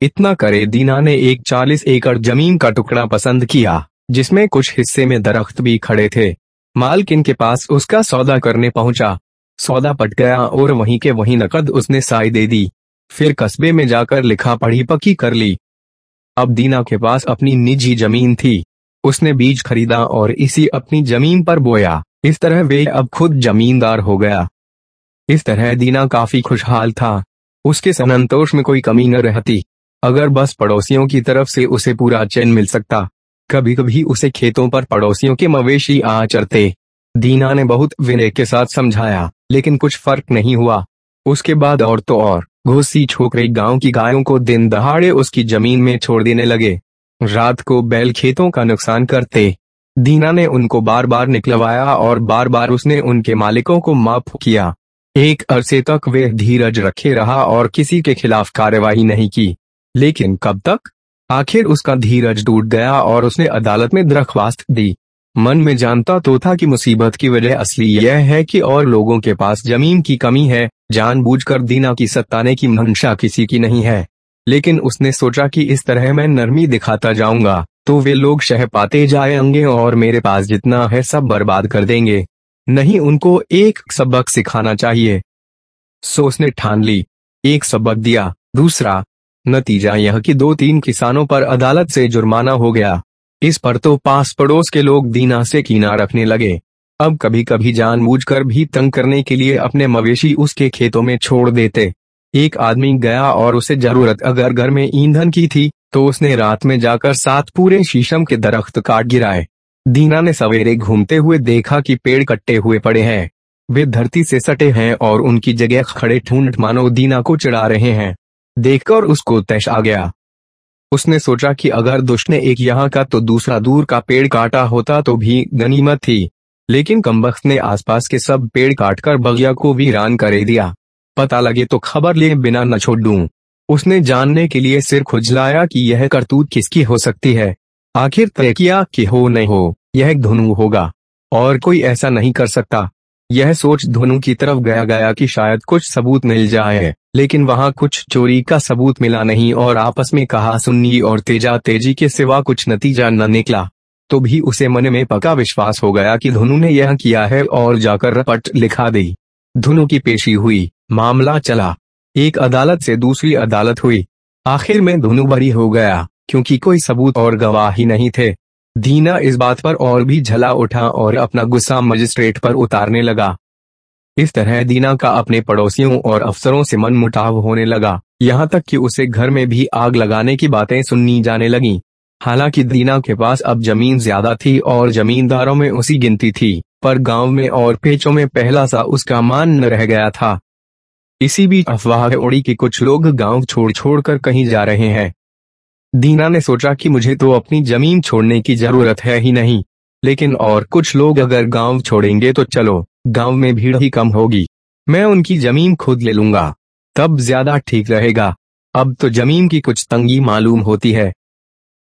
इतना करे दीना ने एक चालीस एकड़ ज़मीन का टुकड़ा पसंद किया, जिसमें कुछ हिस्से में दरख्त भी खड़े थे। मालकिन के पास उसका सौदा करने पहुँचा। सौदा पट गया और वहीं के वहीं नकद उसने साई दे दी। फिर कस्बे में जाकर लिखा पढ़ी पकी कर ली। अब दीना के पास अपनी निजी ज़मीन थी। उसने बीज खरीदा और इसी अपनी ज़मीन पर बोया। इस तरह वे अब खुद जमींदार हो गया। इस तरह दीना काफ़ी खुशहाल था। उसके संतोष में कोई कमी न रहती। अगर बस पड़ोसियों की तरफ़ से उसे पूरा चैन मिल सकता। कभी कभी उसे खेतों पर पड़ोसियों के मवेशी आ चढ़ते दीना ने बहुत विनय के साथ समझाया, लेकिन कुछ फ़र्क नहीं हुआ। उसके बाद और तो और, घोसी छोकरे गाँव की गायों को दिन दहाड़े उसकी ज़मीन में छोड़ देने लगे। रात को बैल खेतों का नुकसान करते। दीना ने उनको बार बार निकलवाया और बार बार उसने उनके मालिकों को माफ़ किया। एक अरसे तक वे धीरज रखे रहा और किसी के खिलाफ कार्यवाही नहीं की। लेकिन कब तक? आखिर उसका धीरज टूट गया और उसने अदालत में दरख्वास्त दी। मन में जानता तो था कि मुसीबत की वजह असली यह है कि और लोगों के पास ज़मीन की कमी है, जानबूझकर दीना की सत्ताने की मंशा किसी की नहीं है। लेकिन उसने सोचा कि इस तरह मैं नरमी दिखाता जाऊँगा तो वे लोग शह पाते जाएँगे और मेरे पास जितना है सब बर्बाद कर देंगे। नहीं, उनको एक सबक सिखाना चाहिए। सो उसने ठान ली। एक सबक दिया। दूसरा, नतीजा यह कि दो तीन किसानों पर अदालत से जुर्माना हो गया। इस पर तो पास पड़ोस के लोग दीना से कीना रखने लगे। अब कभी कभी जानबूझकर भी तंग करने के लिए अपने मवेशी उसके खेतों में छोड़ देते। एक आदमी गया और उसे ज़रूरत, अगर घर में ईंधन की थी तो उसने रात में जाकर सात पूरे शीशम के दरख्त काट गिराए। दीना ने सवेरे घूमते हुए देखा कि पेड़ कट्टे हुए पड़े हैं। वे धरती से सटे हैं और उनकी जगह खड़े ठूंठ मानो दीना को चढ़ा रहे हैं। देखकर उसको तैश आ गया। उसने सोचा कि अगर दुष्ट ने एक यहाँ का तो दूसरा दूर का पेड़ काटा होता तो भी गनीमत थी। लेकिन कम्बख्त ने आसपास के सब पेड़ काटकर बगिया को वीरान करे दिया। पता लगे तो खबर लिए बिना न छोड़। दूँ उसने जानने के लिए सिर खुजलाया कि यह करतूत किसकी हो सकती है। आखिर तय किया कि हो नहीं हो, यह धुनु होगा। और कोई ऐसा नहीं कर सकता। यह सोच धुनु की तरफ़ गया गया कि शायद कुछ सबूत मिल जाए, लेकिन वहाँ कुछ चोरी का सबूत मिला नहीं और आपस में कहा, सुन्नी और तेजा तेज़ी के सिवा कुछ नतीजा न निकला। तो भी उसे मन में पका विश्वास हो गया कि धुनु ने यह किया है और जाकर रपट लिखा दी। धुनु की पेशी हुई, मामला चला। एक अदालत से दूसरी अदालत हुई। आखिर में धुनु बरी हो गया, क्योंकि कोई सबूत और गवाह ही नहीं थे। दीना इस बात पर और भी झला उठा और अपना गुस्सा मजिस्ट्रेट पर उतारने लगा। इस तरह दीना का अपने पड़ोसियों और अफसरों से मन मुटाव होने लगा। यहाँ तक कि उसे घर में भी आग लगाने की बातें सुननी जाने लगी। हालाँकि दीना के पास अब ज़मीन ज़्यादा थी और जमींदारों में उसी गिनती थी, पर गाँव में और पेचों में पहला सा उसका मान न रह गया था। इसी बीच अफवाह उड़ी कि कुछ लोग गाँव छोड़ छोड़ कर कहीं जा रहे हैं। दीना ने सोचा कि मुझे तो अपनी ज़मीन छोड़ने की ज़रूरत है ही नहीं। लेकिन और कुछ लोग अगर गाँव छोड़ेंगे तो चलो, गाँव में भीड़ ही कम होगी। मैं उनकी ज़मीन खुद ले लूँगा। तब ज़्यादा ठीक रहेगा। अब तो ज़मीन की कुछ तंगी मालूम होती है।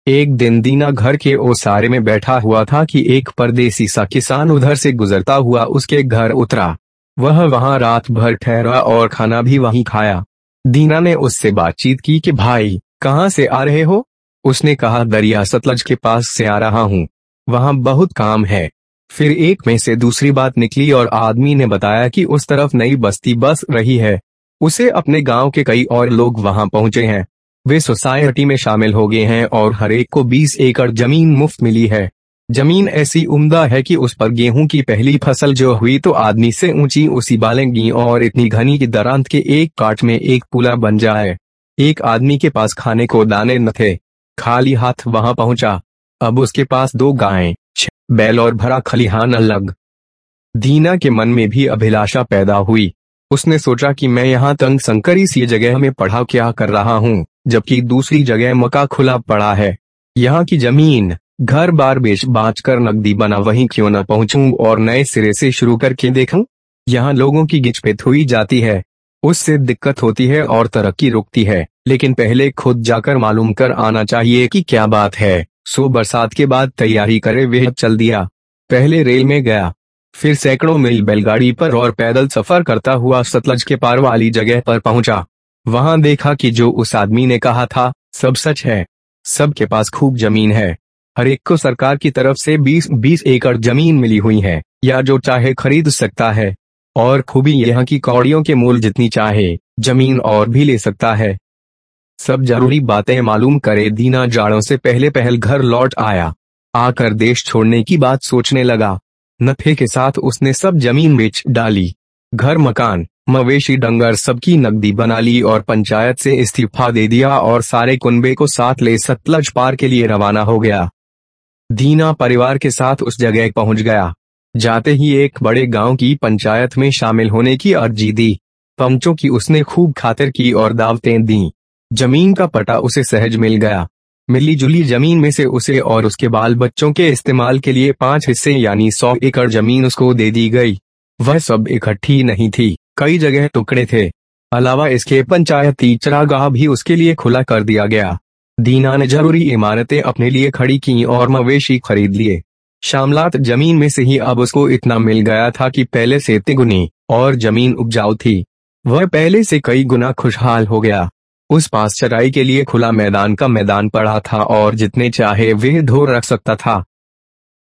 एक दिन दीना घर के ओसारे में बैठा हुआ था कि एक परदेसी सा किसान उधर से गुजरता हुआ उसके घर उतरा। वह वहाँ रात भर ठहरा और खाना भी वहीं खाया। दीना ने उससे बातचीत की कि, भाई कहाँ से आ रहे हो? उसने कहा, दरिया सतलज के पास से आ रहा हूँ। वहाँ बहुत काम है। फिर एक में से दूसरी बात निकली और आदमी ने बताया कि उस तरफ़ नई बस्ती बस रही है। उसे अपने गाँव के कई और लोग वहाँ पहुँचे हैं। वे सोसाइटी में शामिल हो गए हैं और हर एक को 20 एकड़ ज़मीन मुफ़्त मिली है। ज़मीन ऐसी उम्दा है कि उस पर गेहूँ की पहली फ़सल जो हुई तो आदमी से ऊँची उसी बालेंगी और इतनी घनी की दरांत के एक काट में एक पुला बन जाए। एक आदमी के पास खाने को दाने न थे। खाली हाथ वहाँ पहुँचा। अब उसके पास दो गायें बैल और भरा खलिहान अलग। दीना के मन में भी अभिलाषा पैदा हुई। उसने सोचा कि मैं यहाँ तंग संकरी सी जगह में पढ़ा क्या कर रहा हूँ, जबकि दूसरी जगह मका खुला पड़ा है। यहाँ की ज़मीन, घर बार बेच बाच कर नकदी बना वहीं क्यों न पहुंचूं और नए सिरे से शुरू करके देखूँ? यहाँ लोगों की गिचपित हुई जाती है। उससे दिक्कत होती है और तरक्की रुकती है, लेकिन पहले खुद जाकर मालूम कर आना चाहिए कि क्या बात है। सो बरसात के बाद तैयारी करे वह चल दिया। पहले रेल में गया। फिर सैकड़ों मील बैलगाड़ी पर और पैदल सफ़र करता हुआ सतलज के पार वाली जगह पर पहुँचा। वहाँ देखा कि जो उस आदमी ने कहा था, सब सच है। सबके पास खूब ज़मीन है। हर एक को सरकार की तरफ़ से 20-20 एकड़ ज़मीन मिली हुई है, या जो चाहे खरीद सकता है। और खूबी यहाँ की कौड़ियों के मूल जितनी चाहे, ज़मीन और भी ले सकता है। सब ज़रूरी बातें मालूम करे, दीना जाड़ों से पहले पहल घर लौट आया। आकर देश छोड़ने की बात सोचने लगा। नफे के साथ उसने सब ज़मीन बेच डाली। घर, मकान, मवेशी, डंगर सबकी नकदी बना ली और पंचायत से इस्तीफा दे दिया और सारे कुंबे को साथ ले सतलज पार के लिए रवाना हो गया। दीना परिवार के साथ उस जगह पहुँच गया। जाते ही एक बड़े गाँव की पंचायत में शामिल होने की अर्जी दी। पंचों की उसने खूब खातिर की और दावतें दी। ज़मीन का पटा उसे सहज मिल गया। मिली जुली ज़मीन में से उसे और उसके बाल बच्चों के इस्तेमाल के लिए पाँच हिस्से यानी सौ एकड़ ज़मीन उसको दे दी गई। वह सब इकट्ठी नहीं थी, कई जगह टुकड़े थे। अलावा इसके पंचायती चरागाह भी उसके लिए खुला कर दिया गया। दीना ने ज़रूरी इमारतें अपने लिए खड़ी की और मवेशी खरीद लिए। शामलात ज़मीन में से ही अब उसको इतना मिल गया था कि पहले से तिगुनी और ज़मीन उपजाऊ थी। वह पहले से कई गुना खुशहाल हो गया। उस पास चराई के लिए खुला मैदान का मैदान पड़ा था और जितने चाहे वे धो रख सकता था।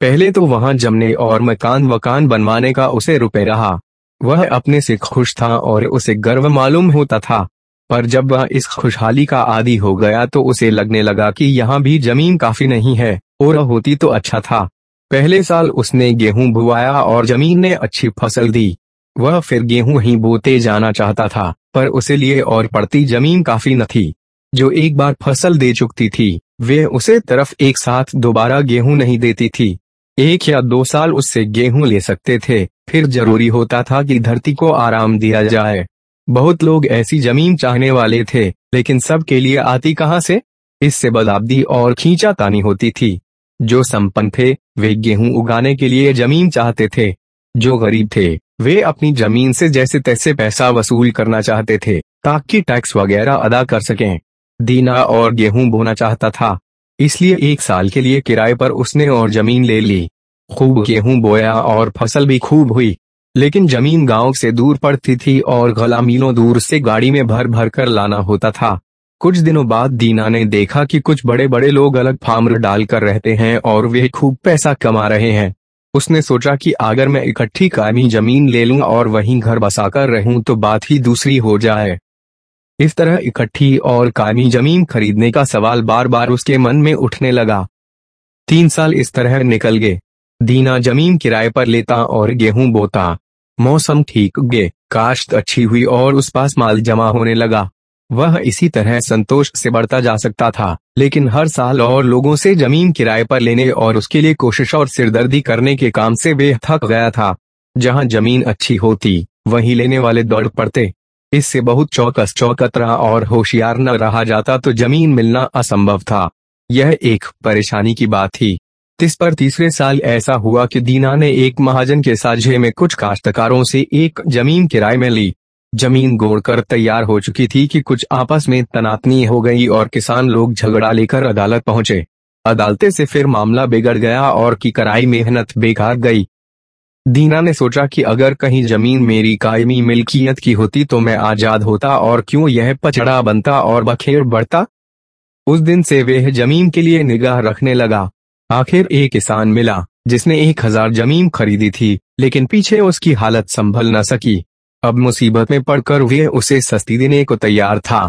पहले तो वहाँ जमने और मकान वकान बनवाने का उसे रुपए रहा। वह अपने से खुश था और उसे गर्व मालूम होता था। पर जब वह इस खुशहाली का आदि हो गया तो उसे लगने लगा कि यहाँ भी ज़मीन काफ़ी नहीं है, और होती तो अच्छा था। पहले साल उसने गेहूँ बुआया और ज़मीन ने अच्छी फ़सल दी। वह फिर गेहूँ ही बोते जाना चाहता था, पर उसे लिए और पड़ती ज़मीन काफ़ी न थी। जो एक बार फ़सल दे चुकती थी, वे उसे तरफ़ एक साथ दोबारा गेहूँ नहीं देती थी। एक या दो साल उससे गेहूँ ले सकते थे, फिर ज़रूरी होता था कि धरती को आराम दिया जाए। बहुत लोग ऐसी ज़मीन चाहने वाले थे, लेकिन सबके लिए आती कहाँ से? इससे बदाब्दी और खींचातानी होती थी। जो संपन्न थे वे गेहूँ उगाने के लिए ज़मीन चाहते थे, जो गरीब थे। वे अपनी ज़मीन से जैसे तैसे पैसा वसूल करना चाहते थे, ताकि टैक्स वगैरह अदा कर सकें। दीना और गेहूँ बोना चाहता था। इसलिए एक साल के लिए किराए पर उसने और ज़मीन ले ली। खूब गेहूँ बोया और फ़सल भी खूब हुई। लेकिन ज़मीन गाँव से दूर पड़ती थी और गला मीलों दूर से गाड़ी में भर भर कर लाना होता था। कुछ दिनों बाद दीना ने देखा कि कुछ बड़े बड़े लोग अलग फार्म डालकर रहते हैं और वे खूब पैसा कमा रहे हैं। उसने सोचा कि अगर मैं इकट्ठी कायमी ज़मीन ले लूँ और वहीं घर बसाकर रहूँ तो बात ही दूसरी हो जाए। इस तरह इकट्ठी और कायमी ज़मीन खरीदने का सवाल बार बार उसके मन में उठने लगा। तीन साल इस तरह निकल गए। दीना ज़मीन किराए पर लेता और गेहूँ बोता। मौसम ठीक गए, काश्त अच्छी हुई और उस पास माल जमा होने लगा। वह इसी तरह संतोष से बढ़ता जा सकता था, लेकिन हर साल और लोगों से ज़मीन किराए पर लेने और उसके लिए कोशिश और सिरदर्दी करने के काम से वे थक गया था। जहाँ ज़मीन अच्छी होती, वहीं लेने वाले दौड़ पड़ते। इससे बहुत चौकस चौकतरा और होशियार न रहा जाता तो ज़मीन मिलना असंभव था। यह एक परेशानी की बात थी। इस पर तीसरे साल ऐसा हुआ कि दीना ने एक महाजन के साझे में कुछ काश्तकारों से एक ज़मीन किराए में ली। ज़मीन गोड़कर तैयार हो चुकी थी कि कुछ आपस में तनातनी हो गई और किसान लोग झगड़ा लेकर अदालत पहुँचे। अदालते से फिर मामला बिगड़ गया और की कराई मेहनत बेकार गई। दीना ने सोचा कि अगर कहीं ज़मीन मेरी कायमी मिल्कियत की होती तो मैं आज़ाद होता और क्यों यह पचड़ा बनता और बखेर बढ़ता? उस दिन से वह ज़मीन के लिए निगाह रखने लगा। आखिर एक किसान मिला, जिसने एक हज़ार ज़मीन खरीदी थी, लेकिन पीछे उसकी हालत संभल न सकी। अब मुसीबत में पड़कर वे उसे सस्ती देने को तैयार था।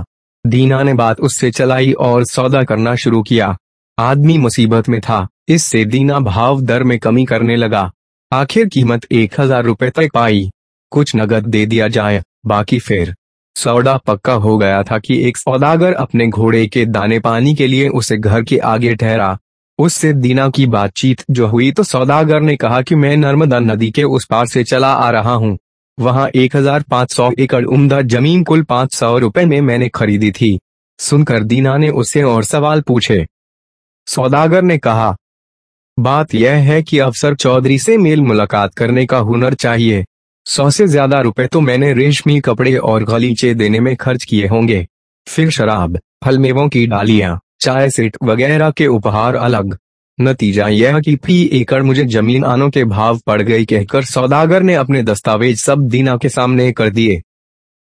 दीना ने बात उससे चलाई और सौदा करना शुरू किया। आदमी मुसीबत में था, इससे दीना भाव दर में कमी करने लगा। आखिर कीमत एक हज़ार रुपए तक पाई। कुछ नगद दे दिया जाए, बाकी फिर। सौदा पक्का हो गया था कि एक सौदागर अपने घोड़े के दाने पानी के लिए उसे घर के आगे ठहरा। उससे दीना की बातचीत जो हुई तो सौदागर ने कहा कि मैं नर्मदा नदी के उस पार से चला आ रहा हूँ। वहाँ 1500 एकड़ उम्दा ज़मीन कुल 500 रुपए में मैंने खरीदी थी। सुनकर दीना ने उससे और सवाल पूछे। सौदागर ने कहा, बात यह है कि अफसर चौधरी से मेल मुलाकात करने का हुनर चाहिए। सौ से ज़्यादा रुपए तो मैंने रेशमी कपड़े और गलीचे देने में खर्च किए होंगे। फिर शराब, फल मेवों की डालियाँ, चाय सेट वगैरह के उपहार अलग नतीजा यह कि फ़ी एकड़ मुझे ज़मीन आनों के भाव पड़ गई कहकर सौदागर ने अपने दस्तावेज़ सब दीना के सामने कर दिए।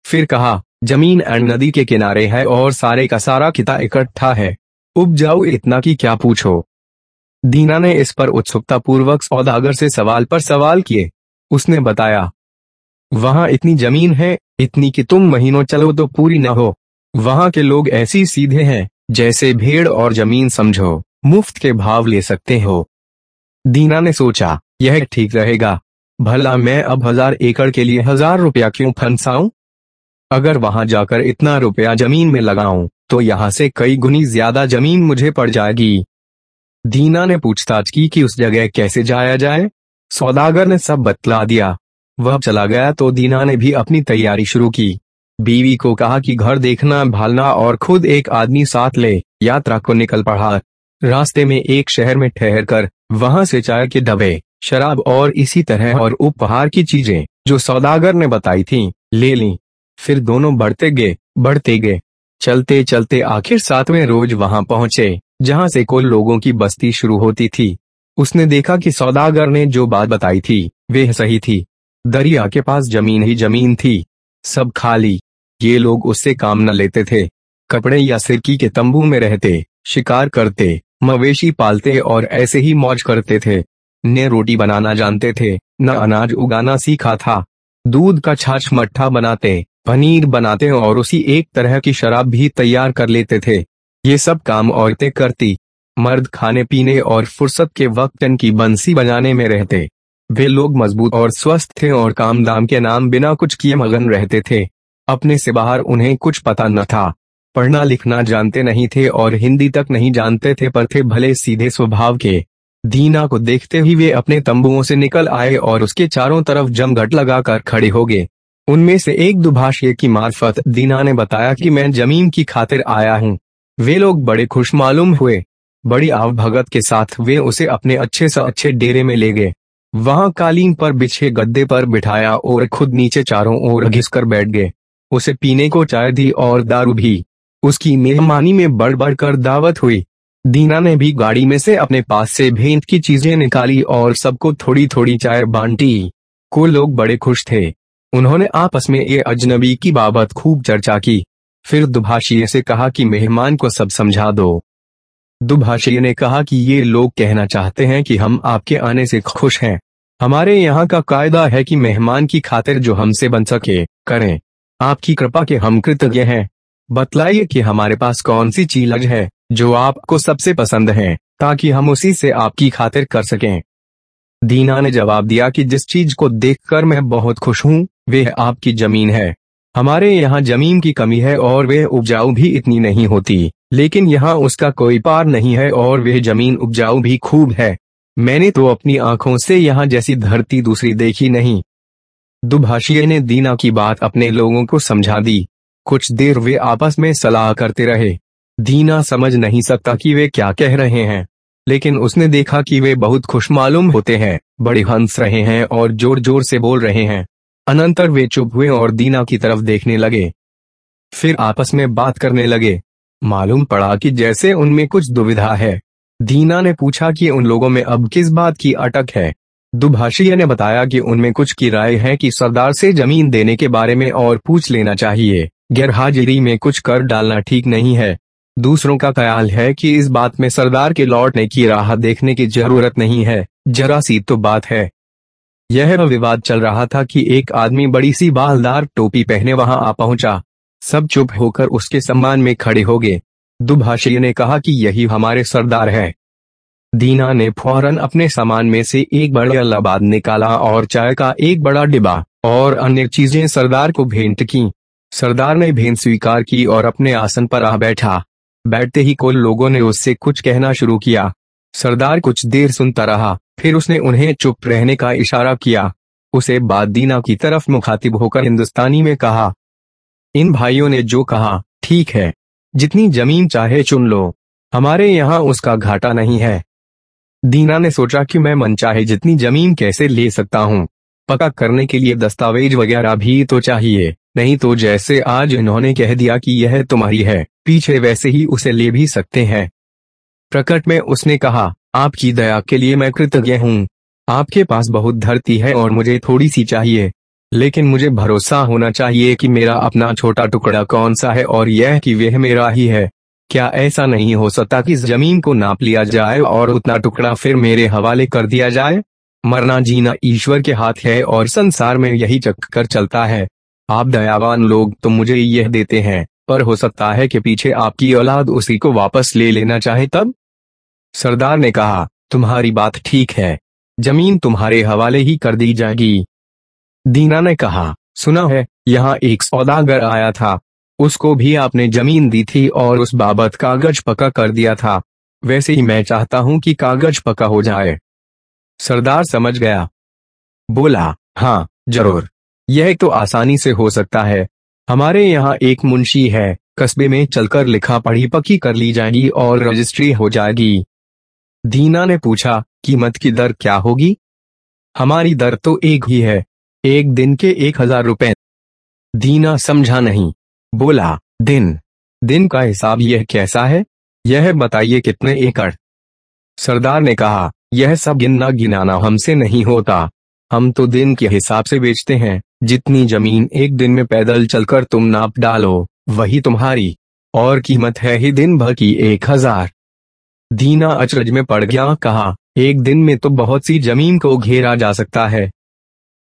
फिर कहा, ज़मीन एंड नदी के किनारे है और सारे का सारा किता इकट्ठा है। उपजाऊ इतना की क्या पूछो? दीना ने इस पर उत्सुकता पूर्वक सौदागर से सवाल पर सवाल किए। उसने बताया, वहाँ इतनी ज़मीन है, इतनी कि तुम महीनों चलो तो पूरी न हो। वहाँ के लोग ऐसी सीधे हैं, जैसे भेड़ और ज़मीन समझो। मुफ़्त के भाव ले सकते हो। दीना ने सोचा, यह ठीक रहेगा। भला मैं अब हज़ार एकड़ के लिए हज़ार रुपया क्यों फंसाऊं? अगर वहाँ जाकर इतना रुपया ज़मीन में लगाऊँ तो यहाँ से कई गुनी ज़्यादा ज़मीन मुझे पड़ जाएगी। दीना ने पूछताछ की कि उस जगह कैसे जाया जाए। सौदागर ने सब बतला दिया। वह चला गया तो दीना ने भी अपनी तैयारी शुरू की। बीवी को कहा कि घर देखना, भालना और खुद एक आदमी साथ ले, यात्रा को निकल पड़ा रास्ते में एक शहर में ठहर कर वहाँ से चाय के डबे शराब और इसी तरह और उपहार की चीज़ें, जो सौदागर ने बताई थी, ले ली। फिर दोनों बढ़ते गए बढ़ते गए। चलते चलते आखिर सातवें रोज वहाँ पहुँचे, जहाँ से कुल लोगों की बस्ती शुरू होती थी। उसने देखा कि सौदागर ने जो बात बताई थी वे सही थी। दरिया के पास ज़मीन ही ज़मीन थी, सब खाली। ये लोग उससे काम न लेते थे। कपड़े या सिरकी के तंबू में रहते, शिकार करते मवेशी पालते और ऐसे ही मौज करते थे। न रोटी बनाना जानते थे, न अनाज उगाना सीखा था। दूध का छाछ मट्ठा बनाते, पनीर बनाते और उसी एक तरह की शराब भी तैयार कर लेते थे। ये सब काम औरतें करती। मर्द खाने पीने और फुर्सत के वक्त की बंसी बजाने में रहते। वे लोग मज़बूत और स्वस्थ थे और काम दाम के नाम बिना कुछ किए मगन रहते थे। अपने से बाहर उन्हें कुछ पता न था। पढ़ना लिखना जानते नहीं थे और हिंदी तक नहीं जानते थे पर थे भले सीधे स्वभाव के। दीना को देखते ही वे अपने तंबुओं से निकल आए और उसके चारों तरफ़ जमघट लगाकर खड़े हो गए। उनमें से एक दुभाषिए की मार्फत दीना ने बताया कि मैं ज़मीन की खातिर आया हूँ। वे लोग बड़े खुश मालूम हुए। बड़ी आवभगत के साथ वे उसे अपने अच्छे से अच्छे डेरे में ले गए। वहाँ कालीन पर बिछे गद्दे पर बिठाया और खुद नीचे चारों ओर घिसकर बैठ गए। उसे पीने को चाय दी और दारू भी। उसकी मेहमानी में बढ़ बढ़ कर दावत हुई। दीना ने भी गाड़ी में से अपने पास से भेंट की चीज़ें निकाली और सबको थोड़ी थोड़ी चाय बांटी। को लोग बड़े खुश थे। उन्होंने आपस में ये अजनबी की बाबत खूब चर्चा की। फिर दुभाषिए से कहा कि मेहमान को सब समझा दो। दुभाषिए ने कहा कि ये लोग कहना चाहते हैं कि हम आपके आने से खुश हैं। हमारे यहाँ का कायदा है कि मेहमान की खातिर जो हमसे बन सके, करें। आपकी कृपा के हम कृतज्ञ हैं। बतलाइए कि हमारे पास कौन सी चीज़ है, जो आपको सबसे पसंद है, ताकि हम उसी से आपकी खातिर कर सकें। दीना ने जवाब दिया कि जिस चीज़ को देखकर मैं बहुत खुश हूँ वे आपकी ज़मीन है। हमारे यहाँ ज़मीन की कमी है और वे उपजाऊ भी इतनी नहीं होती, लेकिन यहाँ उसका कोई पार नहीं है और वह ज़मीन उपजाऊ भी खूब है। मैंने तो अपनी आँखों से यहाँ जैसी धरती दूसरी देखी नहीं। दुभाषिये ने दीना की बात अपने लोगों को समझा दी। कुछ देर वे आपस में सलाह करते रहे। दीना समझ नहीं सकता कि वे क्या कह रहे हैं, लेकिन उसने देखा कि वे बहुत खुश मालूम होते हैं, बड़े हंस रहे हैं और ज़ोर ज़ोर से बोल रहे हैं। अनंतर वे चुप हुए और दीना की तरफ़ देखने लगे। फिर आपस में बात करने लगे। मालूम पड़ा कि जैसे उनमें कुछ दुविधा है। दीना ने पूछा कि उन लोगों में अब किस बात की अटक है। दुभाषिया ने बताया कि उनमें कुछ की राय है कि सरदार से ज़मीन देने के बारे में और पूछ लेना चाहिए। गैरहाजिरी में कुछ कर डालना ठीक नहीं है। दूसरों का ख्याल है कि इस बात में सरदार के लौटने की राह देखने की ज़रूरत नहीं है। जरा सी तो बात है। यह विवाद चल रहा था कि एक आदमी बड़ी सी बालदार टोपी पहने वहाँ आ पहुँचा। सब चुप होकर उसके सम्मान में खड़े हो गए। दुभाषी ने कहा कि यही हमारे सरदार है। दीना ने फ़ौरन अपने सामान में से एक बड़ा लबाद निकाला और चाय का एक बड़ा डिब्बा और अन्य चीज़ें सरदार को भेंट की। सरदार ने भेंट स्वीकार की और अपने आसन पर आ बैठा। बैठते ही कोल लोगों ने उससे कुछ कहना शुरू किया। सरदार कुछ देर सुनता रहा, फिर उसने उन्हें चुप रहने का इशारा किया। उसे बाद दीना की तरफ़ मुखातिब होकर हिंदुस्तानी में कहा, इन भाइयों ने जो कहा, ठीक है। जितनी ज़मीन चाहे चुन लो। हमारे यहाँ उसका घाटा नहीं है। दीना ने सोचा कि मैं मन चाहे जितनी ज़मीन कैसे ले सकता हूँ। पका करने के लिए दस्तावेज़ वगैरह भी तो चाहिए। नहीं तो जैसे आज इन्होंने कह दिया कि यह तुम्हारी है, पीछे वैसे ही उसे ले भी सकते हैं। प्रकट में उसने कहा, आपकी दया के लिए मैं कृतज्ञ हूँ। आपके पास बहुत धरती है और मुझे थोड़ी सी चाहिए। लेकिन मुझे भरोसा होना चाहिए कि मेरा अपना छोटा टुकड़ा कौन सा है और यह कि वह मेरा ही है। क्या ऐसा नहीं हो सकता कि ज़मीन को नाप लिया जाए और उतना टुकड़ा फिर मेरे हवाले कर दिया जाए? मरना जीना ईश्वर के हाथ है और संसार में यही चक्कर चलता है। आप दयावान लोग तो मुझे यह देते हैं। पर हो सकता है कि पीछे आपकी औलाद उसी को वापस ले लेना चाहे तब? सरदार ने कहा, तुम्हारी बात ठीक है। ज़मीन तुम्हारे हवाले ही कर दी जाएगी। दीना ने कहा, सुना है, यहाँ एक सौदागर आया था। उसको भी आपने ज़मीन दी थी और उस बाबत कागज़ पका कर दिया था। वैसे ही मैं चाहता हूँ कि कागज़ पका हो जाए। सरदार समझ गया। बोला हाँ ज़रूर। यह तो आसानी से हो सकता है। हमारे यहाँ एक मुंशी है, कस्बे में चलकर लिखा पढ़ी पकी कर ली जाएगी और रजिस्ट्री हो जाएगी। दीना ने पूछा कीमत की दर क्या होगी? हमारी दर तो एक ही है, एक दिन के एक हज़ार रुपए। दीना समझा नहीं, बोला, दिन दिन का हिसाब यह कैसा है? यह बताइए कितने एकड़? सरदार ने कहा, यह सब गिनना गिनाना हमसे नहीं होता, हम तो दिन के हिसाब से बेचते हैं। जितनी ज़मीन एक दिन में पैदल चलकर तुम नाप डालो, वही तुम्हारी। और कीमत है ही दिन भर की एक हज़ार। दीना अचरज में पड़ गया, कहा, एक दिन में तो बहुत सी ज़मीन को घेरा जा सकता है।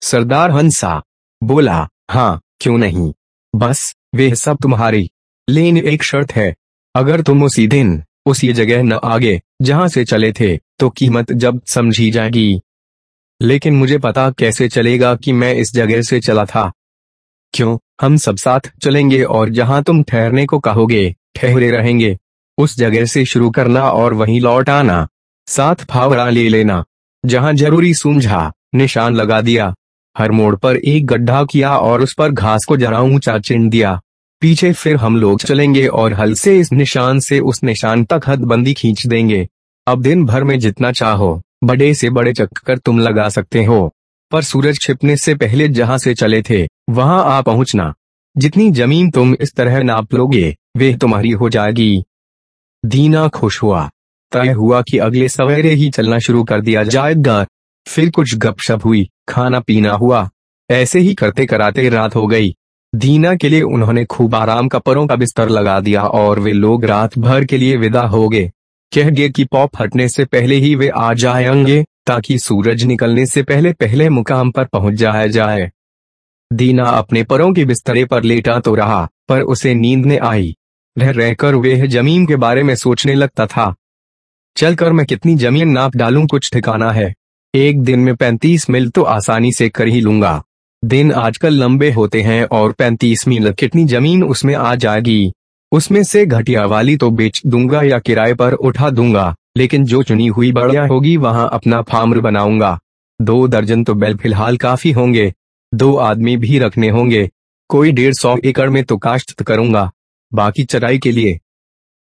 सरदार हंसा, बोला हाँ क्यों नहीं? बस, वे सब तुम्हारी। लेन एक शर्त है, अगर तुम उसी दिन, उसी जगह न आगे, जहाँ से चले थे तो कीमत जब समझी जाएगी। लेकिन मुझे पता कैसे चलेगा कि मैं इस जगह से चला था। क्यों? हम सब साथ चलेंगे और जहाँ तुम ठहरने को कहोगे, ठहरे रहेंगे। उस जगह से शुरू करना और वहीं लौट आना। साथ फावड़ा ले लेना। जहाँ ज़रूरी सूझा, निशान लगा दिया। हर मोड़ पर एक गड्ढा किया और उस पर घास को जरा ऊँचा चिन्ह दिया। पीछे फिर हम लोग चलेंगे और हल से इस निशान से उस निशान तक हदबंदी खींच देंगे। अब दिन भर में जितना चाहो। बड़े से बड़े चक्कर तुम लगा सकते हो। पर सूरज छिपने से पहले जहाँ से चले थे, वहाँ आ पहुँचना। जितनी ज़मीन तुम इस तरह नाप लोगे, वे तुम्हारी हो जाएगी। दीना खुश हुआ। तय हुआ कि अगले सवेरे ही चलना शुरू कर दिया जाएगा। फिर कुछ गपशप हुई, खाना पीना हुआ। ऐसे ही करते कराते रात हो गई। दीना के लिए उन्होंने खूब आराम कपड़ों का बिस्तर लगा दिया और वे लोग रात भर के लिए विदा हो गए। कह गए कि पॉप हटने से पहले ही वे आ जाएँगे, ताकि सूरज निकलने से पहले पहले मुकाम पर पहुँच जाया जाए। दीना अपने परों के बिस्तरे पर लेटा तो रहा, पर उसे नींद ने आई। रह रहकर वे ज़मीन के बारे में सोचने लगता था। चलकर मैं कितनी ज़मीन नाप डालूं कुछ ठिकाना है। एक दिन में पैंतीस मील तो आसानी से कर ही लूँगा। दिन आजकल लंबे होते हैं और पैंतीस मील कितनी ज़मीन उसमें आ जाएगी। उसमें से घटिया वाली तो बेच दूँगा या किराए पर उठा दूँगा, लेकिन जो चुनी हुई बढ़िया होगी वहाँ अपना फार्म बनाऊँगा। दो दर्जन तो बैल फ़िलहाल काफ़ी होंगे, दो आदमी भी रखने होंगे, कोई डेढ़ सौ एकड़ में तो काश्त करूँगा। बाकी चराई के लिए।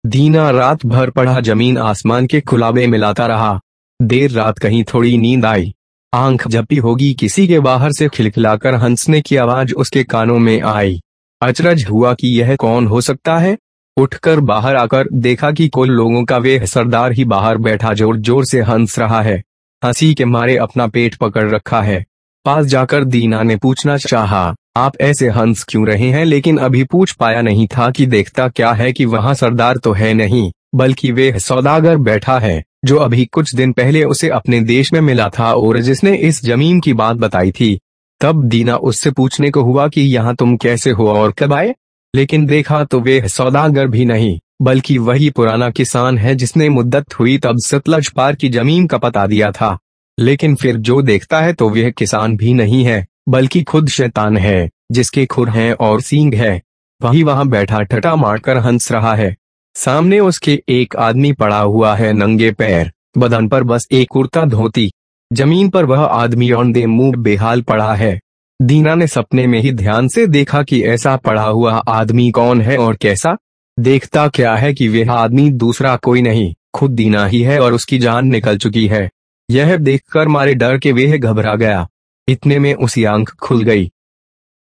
दीना रात भर पढ़ा ज़मीन आसमान के खुलाबे मिलाता रहा। देर रात कहीं थोड़ी नींद आई। आँख जपी होगी किसी के बाहर से खिलखिलाकर हंसने की आवाज़ उसके कानों में आई। अचरज हुआ कि यह कौन हो सकता है? उठकर बाहर आकर देखा कि कुल लोगों का वे सरदार ही बाहर बैठा ज़ोर ज़ोर से हंस रहा है। हँसी के मारे अपना पेट पकड़ रखा है। पास जाकर दीना ने पूछना चाहा, आप ऐसे हंस क्यों रहे हैं? लेकिन अभी पूछ पाया नहीं था कि देखता क्या है कि वहाँ सरदार तो है नहीं, बल्कि वे सौदागर बैठा है, जो अभी कुछ दिन पहले उसे अपने देश में मिला था और जिसने इस ज़मीन की बात बताई थी। तब दीना उससे पूछने को हुआ कि यहाँ तुम कैसे हो और कब आए? लेकिन देखा तो वे सौदागर भी नहीं, बल्कि वही पुराना किसान है जिसने मुद्दत हुई तब सतलज पार की ज़मीन का पता दिया था। लेकिन फिर जो देखता है तो वह किसान भी नहीं है, बल्कि खुद शैतान है, जिसके खुर हैं और सींग है। वही वहाँ बैठा ठटा मारकर हंस रहा है। सामने उसके एक आदमी पड़ा हुआ है नंगे पैर, बदन पर बस एक कुर्ता धोती। ज़मीन पर वह आदमी औंधे मुँह बेहाल पड़ा है। दीना ने सपने में ही ध्यान से देखा कि ऐसा पड़ा हुआ आदमी कौन है और कैसा। देखता क्या है कि वह आदमी दूसरा कोई नहीं, खुद दीना ही है और उसकी जान निकल चुकी है। यह देखकर मारे डर के वह घबरा गया। इतने में उसी आँख खुल गई।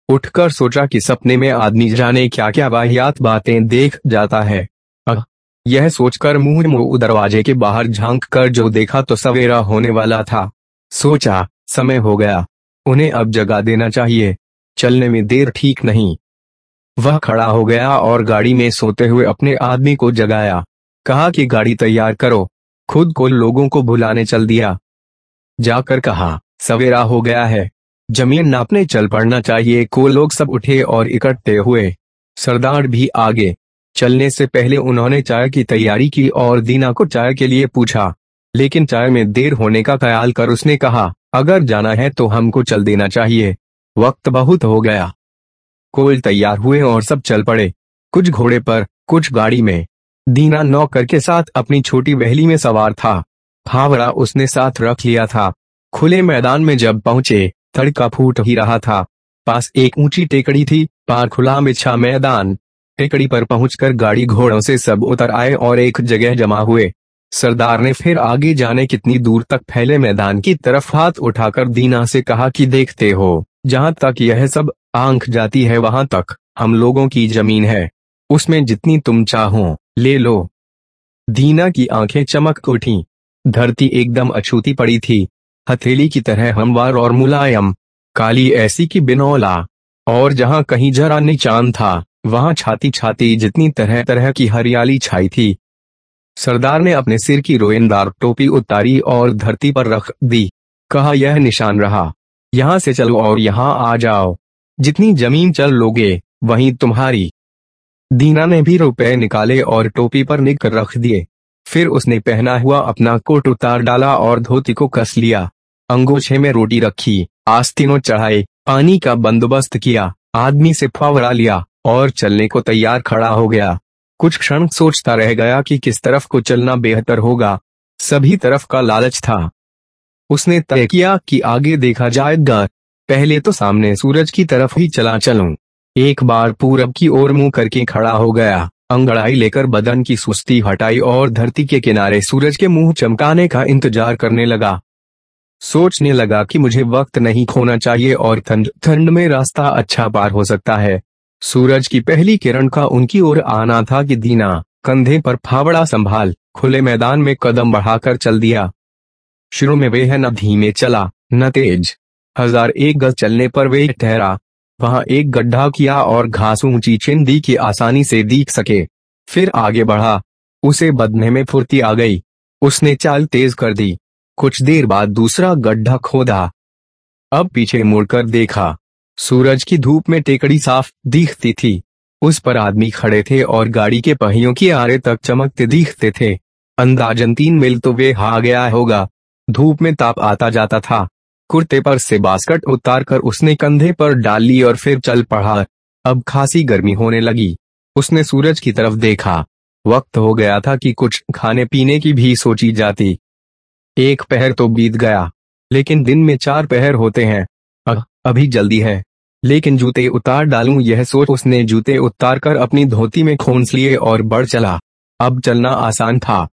उठकर सोचा कि सपने में आदमी जाने क्या क्या वाहियात बातें देख जाता है। यह सोचकर मुँह मुँह दरवाजे के बाहर झाँक कर जो देखा तो सवेरा होने वाला था। सोचा, समय हो गया। उन्हें अब जगा देना चाहिए। चलने में देर ठीक नहीं। वह खड़ा हो गया और गाड़ी में सोते हुए अपने आदमी को जगाया। कहा कि गाड़ी तैयार करो। खुद को लोगों को बुलाने चल दिया। जाकर कहा, सवेरा हो गया है। ज़मीन नापने चल पड़ना चाहिए। को लोग सब उठे और इकट्ठे हुए। सरदार भी आगे। चलने से पहले उन्होंने चाय की तैयारी की और दीना को चाय के लिए पूछा। लेकिन चाय में देर होने का ख्याल कर उसने कहा, अगर जाना है तो हमको चल देना चाहिए। वक्त बहुत हो गया। कोल तैयार हुए और सब चल पड़े। कुछ घोड़े पर, कुछ गाड़ी में। दीना नौकर के साथ अपनी छोटी बहली में सवार था। फावड़ा उसने साथ रख लिया था। खुले मैदान में जब पहुँचे, तड़का फूट ही रहा था। पास एक ऊँची टेकड़ी थी, पार खुला मिछा मैदान। टेकड़ी पर पहुंचकर गाड़ी घोड़ों से सब उतर आए और एक जगह जमा हुए। सरदार ने फिर आगे जाने कितनी दूर तक फैले मैदान की तरफ़ हाथ उठाकर दीना से कहा कि देखते हो, जहाँ तक यह सब आँख जाती है वहाँ तक हम लोगों की ज़मीन है, उसमें जितनी तुम चाहो, ले लो। दीना की आँखें चमक उठी। धरती एकदम अछूती पड़ी थी। हथेली की तरह हमवार और मुलायम, काली ऐसी की बिनौला, और जहाँ कहीं जरा निचान था, वहाँ छाती छाती जितनी तरह तरह की हरियाली छाई थी सरदार ने अपने सिर की रोएनदार टोपी उतारी और धरती पर रख दी। कहा, यह निशान रहा। यहाँ से चलो और यहाँ आ जाओ। जितनी ज़मीन चल लोगे, वहीं तुम्हारी दीना ने भी रुपए निकाले और टोपी पर निक रख दिए। फिर उसने पहना हुआ अपना कोट उतार डाला और धोती को कस लिया। अंगोछे में रोटी रखी आस्तीनों चढ़ाए, पानी का बंदोबस्त किया, आदमी से फावड़ा लिया और चलने को तैयार खड़ा हो गया। कुछ क्षण सोचता रह गया कि किस तरफ़ को चलना बेहतर होगा। सभी तरफ़ का लालच था। उसने तय किया कि आगे देखा जाएगा। पहले तो सामने सूरज की तरफ़ ही चला चलूँ। एक बार पूरब की ओर मुँह करके खड़ा हो गया। अंगड़ाई लेकर बदन की सुस्ती हटाई और धरती के किनारे सूरज के मुँह चमकाने का इंतज़ार करने लगा। सोचने लगा कि मुझे वक्त नहीं खोना चाहिए और ठंड ठंड में रास्ता अच्छा पार हो सकता है। सूरज की पहली किरण का उनकी ओर आना था कि दीना कंधे पर फावड़ा संभाल खुले मैदान में कदम बढ़ाकर चल दिया। शुरू में वे है, न धीमे चला, न तेज। हज़ार एक गज चलने पर वे ठहरा। वहाँ एक गड्ढा किया और घास ऊँची चिंदी की आसानी से दीख सके। फिर आगे बढ़ा। उसे बदने में फुर्ती आ गई। उसने चाल तेज कर दी। कुछ देर बाद दूसरा गड्ढा खोदा। अब पीछे मुड़कर देखा। सूरज की धूप में टेकड़ी साफ़ दिखती थी। उस पर आदमी खड़े थे और गाड़ी के पहियों की आरे तक चमकते दिखते थे। अंदाजन तीन मील तो वे हा गया होगा। धूप में ताप आता जाता था। कुर्ते पर से बास्कट उतार कर उसने कंधे पर डाल ली और फिर चल पड़ा। अब खासी गर्मी होने लगी। उसने सूरज की तरफ़ देखा। वक्त हो गया था कि कुछ खाने पीने की भी सोची जाती। एक पहर तो बीत गया। लेकिन दिन में चार पहर होते हैं। अभी जल्दी है। लेकिन जूते उतार डालूं, यह सोच उसने जूते उतार कर अपनी धोती में खोंस लिए और बढ़ चला। अब चलना आसान था।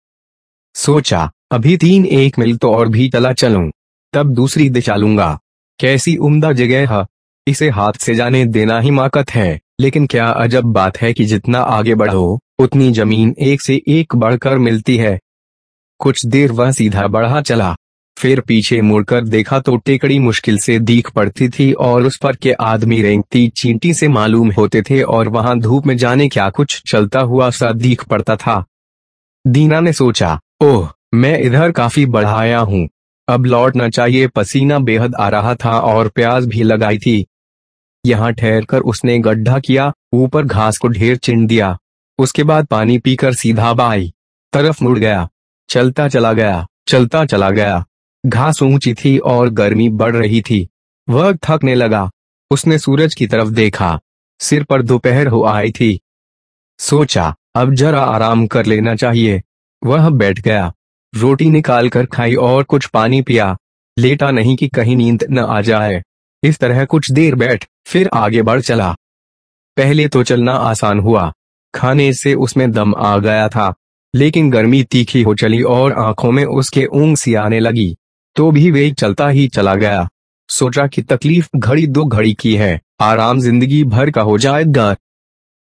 सोचा, अभी तीन एक मिल तो और भी चला चलूँ, तब दूसरी दिशा लूँगा। कैसी उम्दा जगह है। इसे हाथ से जाने देना ही माकत है। लेकिन क्या अजब बात है कि जितना आगे बढ़ो, उतनी ज़मीन एक से एक बढ़कर मिलती है। कुछ देर वह सीधा बढ़ा चला। फिर पीछे मुड़कर देखा तो टेकड़ी मुश्किल से दीख पड़ती थी और उस पर के आदमी रेंगती चींटी से मालूम होते थे और वहाँ धूप में जाने क्या कुछ चलता हुआ सा दीख पड़ता था। दीना ने सोचा, ओह, मैं इधर काफ़ी बढ़ाया हूँ। अब लौटना चाहिए, पसीना बेहद आ रहा था और प्याज भी लगाई थी। यहाँ ठहर कर उसने गड्ढा किया, ऊपर घास को ढेर चिंड दिया। उसके बाद पानी पीकर सीधा बाई। तरफ़ मुड़ गया। चलता चला गया, चलता चला गया। घास ऊँची थी और गर्मी बढ़ रही थी। वह थकने लगा। उसने सूरज की तरफ़ देखा। सिर पर दोपहर हो आई थी। सोचा, अब जरा आराम कर लेना चाहिए। वह बैठ गया। रोटी निकाल कर खाई और कुछ पानी पिया। लेटा नहीं कि कहीं नींद न आ जाए। इस तरह कुछ देर बैठ, फिर आगे बढ़ चला। पहले तो चलना आसान हुआ। खाने से उसमें दम आ गया था। लेकिन गर्मी तीखी हो चली और आँखों में उसके ऊंग सी आने लगी। तो भी वे चलता ही चला गया। सोचा कि तकलीफ़ घड़ी दो घड़ी की है, आराम ज़िंदगी भर का हो जाएगा।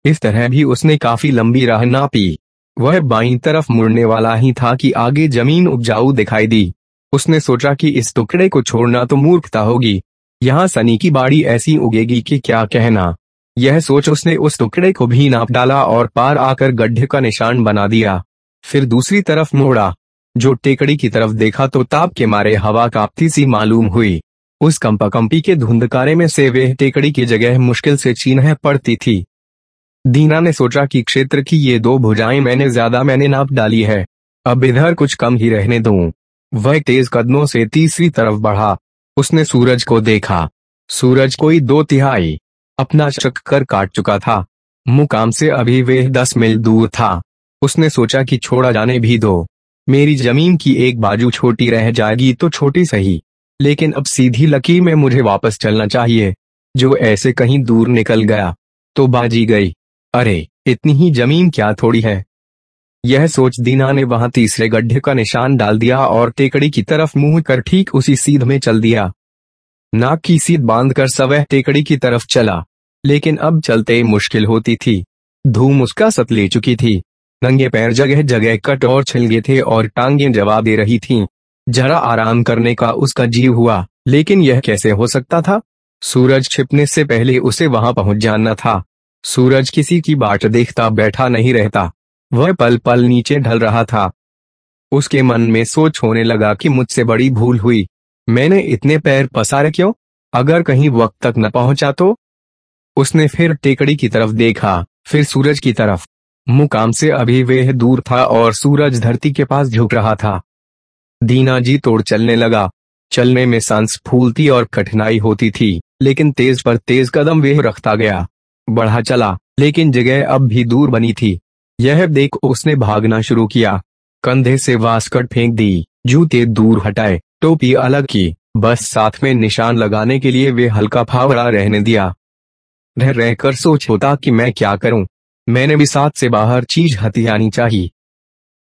इस तरह भी उसने काफ़ी लंबी राह ना पी। वह बाई तरफ़ मुड़ने वाला ही था कि आगे ज़मीन उपजाऊ दिखाई दी। उसने सोचा कि इस टुकड़े को छोड़ना तो मूर्खता होगी। यहाँ सनी की बाड़ी ऐसी उगेगी कि क्या कहना। यह सोच उसने उस टुकड़े को भी नाप डाला और पार आकर गड्ढे का निशान बना दिया। फिर दूसरी तरफ़ मोड़ा। जो टेकड़ी की तरफ़ देखा तो ताप के मारे हवा कांपती सी मालूम हुई। उस कंपी के धुंधकारे में से वे टेकड़ी की जगह मुश्किल से चीन्ह पड़ती थी। दीना ने सोचा कि क्षेत्र की ये दो भुजाएँ मैंने ज़्यादा मैंने नाप डाली है। अब इधर कुछ कम ही रहने दूँ। वह तेज कदमों से तीसरी तरफ़ बढ़ा। उसने सूरज को देखा। सूरज कोई दो तिहाई। अपना चक्कर काट चुका था। मुकाम से अभी वे दस मील दूर था। उसने सोचा कि छोड़ा जाने भी दो। मेरी ज़मीन की एक बाजू छोटी रह जाएगी तो छोटी सही। लेकिन अब सीधी लकीर में मुझे वापस चलना चाहिए। जो ऐसे कहीं दूर निकल गया तो बाजी गई। अरे, इतनी ही ज़मीन क्या थोड़ी है? यह सोच दीना ने वहाँ तीसरे गड्ढे का निशान डाल दिया और टेकड़ी की तरफ़ मुँह कर ठीक उसी सीध में चल दिया। नाक की सीध बाँध कर सवह टेकड़ी की तरफ़ चला। लेकिन अब चलते मुश्किल होती थी। धूम उसका सत ले चुकी थी। नंगे पैर जगह जगह कट और छिल गए थे और टांगे जवाब दे रही थीं। जरा आराम करने का उसका जीव हुआ, लेकिन यह कैसे हो सकता था? सूरज छिपने से पहले उसे वहाँ पहुँच जाना था। सूरज किसी की बाट देखता बैठा नहीं रहता। वह पल पल नीचे ढल रहा था। उसके मन में सोच होने लगा कि मुझसे बड़ी भूल हुई। मैंने इतने पैर पसारे क्यों? अगर कहीं वक्त तक न पहुँचा तो? उसने फिर टेकड़ी की तरफ़ देखा, फिर सूरज की तरफ़। मुकाम से अभी वह दूर था और सूरज धरती के पास झुक रहा था। दीना जी तोड़ चलने लगा। चलने में सांस फूलती और कठिनाई होती थी, लेकिन तेज पर तेज कदम वह रखता गया। बढ़ा चला, लेकिन जगह अब भी दूर बनी थी। यह देख उसने भागना शुरू किया। कंधे से वास्कट फेंक दी, जूते दूर हटाए, टोपी अलग की, बस साथ में निशान लगाने के लिए वे हल्का फावड़ा रहने दिया। रह रहकर सोच होता कि मैं क्या करूँ? मैंने भी साथ से बाहर चीज़ हथियानी चाहिए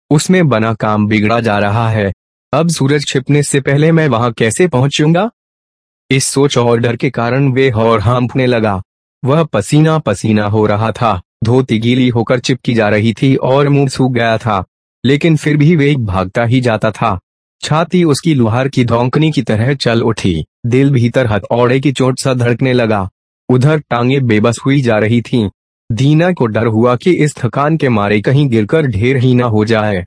उसमें बना काम बिगड़ा जा रहा है। अब सूरज छिपने से पहले मैं वहाँ कैसे पहुंचूँगा? इस सोच और डर के कारण वे और हाँफने लगा। वह पसीना पसीना हो रहा था। धोती गीली होकर चिपकी जा रही थी और मुँह सूख गया था। लेकिन फिर भी वे भागता ही जाता था। छाती उसकी लुहार की धौंकनी की तरह चल उठी। दिल भीतर हथौड़े की चोट सा धड़कने लगा। उधर टांगे बेबस हुई जा रही थीं। दीना को डर हुआ कि इस थकान के मारे कहीं गिरकर ढेर ही ना हो जाए।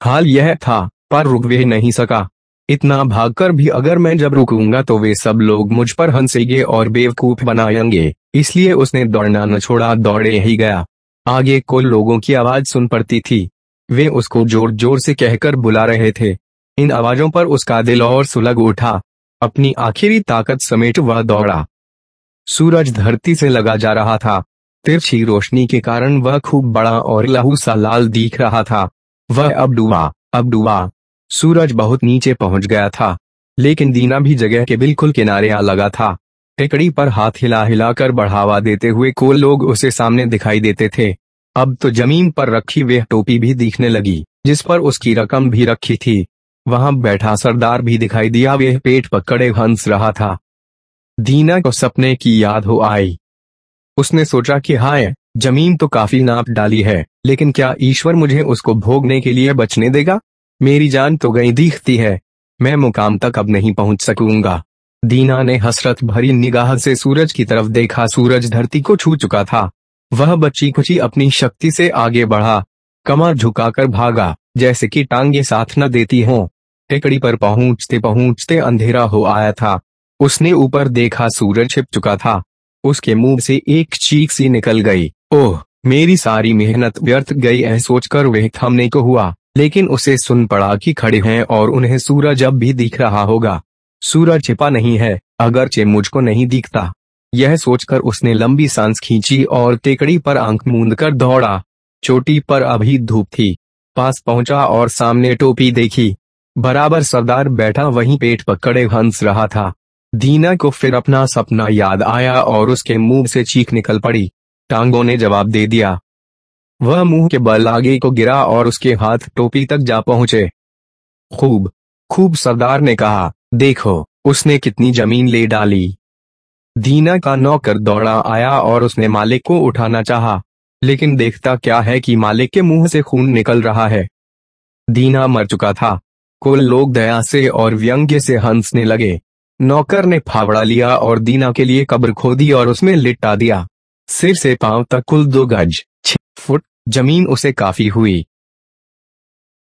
हाल यह था, पर रुक वे नहीं सका। इतना भागकर भी अगर मैं जब रुकूँगा तो वे सब लोग मुझ पर हंसेंगे और बेवकूफ़ बनाएँगे, इसलिए उसने दौड़ना न छोड़ा, दौड़े ही गया। आगे को लोगों की आवाज़ सुन पड़ती थी। वे उसको ज़ोर ज़ोर से कहकर बुला रहे थे। इन आवाजों पर उसका दिल और सुलग उठा। अपनी आखिरी ताकत समेट वह दौड़ा। सूरज धरती से लगा जा रहा था। तिरछी रोशनी के कारण वह खूब बड़ा और लहू सा लाल दिख रहा था। वह अब डूबा अब डूबा। सूरज बहुत नीचे पहुँच गया था, लेकिन दीना भी जगह के बिल्कुल किनारे आ लगा था। टेकड़ी पर हाथ हिला हिलाकर बढ़ावा देते हुए को लोग उसे सामने दिखाई देते थे। अब तो ज़मीन पर रखी वह टोपी भी दिखने लगी, जिस पर उसकी रकम भी रखी थी। वहाँ बैठा सरदार भी दिखाई दिया, वह पेट पकड़े हंस रहा था। दीना को सपने की याद हो आई। उसने सोचा कि हाय, ज़मीन तो काफ़ी नाप डाली है, लेकिन क्या ईश्वर मुझे उसको भोगने के लिए बचने देगा? मेरी जान तो गई दिखती है, मैं मुकाम तक अब नहीं पहुँच सकूँगा। दीना ने हसरत भरी निगाह से सूरज की तरफ़ देखा, सूरज धरती को छू चुका था। वह बच्ची खुची अपनी शक्ति से आगे बढ़ा, कमर झुकाकर भागा, जैसे कि टांगे साथ न देती हों। टेकड़ी पर पहुँचते पहुँचते अंधेरा हो आया था। उसने ऊपर देखा, सूरज छिप चुका था। उसके मुँह से एक चीख सी निकल गई। ओह, मेरी सारी मेहनत व्यर्थ गई है सोचकर वह थमने को हुआ, लेकिन उसे सुन पड़ा कि खड़े हैं और उन्हें सूरज अब भी दिख रहा होगा। सूरज छिपा नहीं है, अगरचे मुझको नहीं दिखता। यह सोचकर उसने लंबी सांस खींची और टेकड़ी पर आँख मूंद कर दौड़ा। चोटी पर अभी धूप थी। पास पहुँचा और सामने टोपी देखी। बराबर सरदार बैठा वहीं पेट पकड़े हंस रहा था। दीना को फिर अपना सपना याद आया और उसके मुँह से चीख निकल पड़ी। टांगों ने जवाब दे दिया। वह मुँह के बल आगे को गिरा और उसके हाथ टोपी तक जा पहुँचे। खूब खूब सरदार ने कहा देखो उसने कितनी ज़मीन ले डाली। दीना का नौकर दौड़ा आया और उसने मालिक को उठाना चाहा, लेकिन देखता क्या है कि मालिक के मुँह से खून निकल रहा है। दीना मर चुका था। कुल लोग दया से और व्यंग्य से हंसने लगे। नौकर ने फावड़ा लिया और दीना के लिए कब्र खोदी और उसमें लिटा दिया। सिर से पाँव तक कुल दो गज, छह फुट, ज़मीन उसे काफ़ी हुई।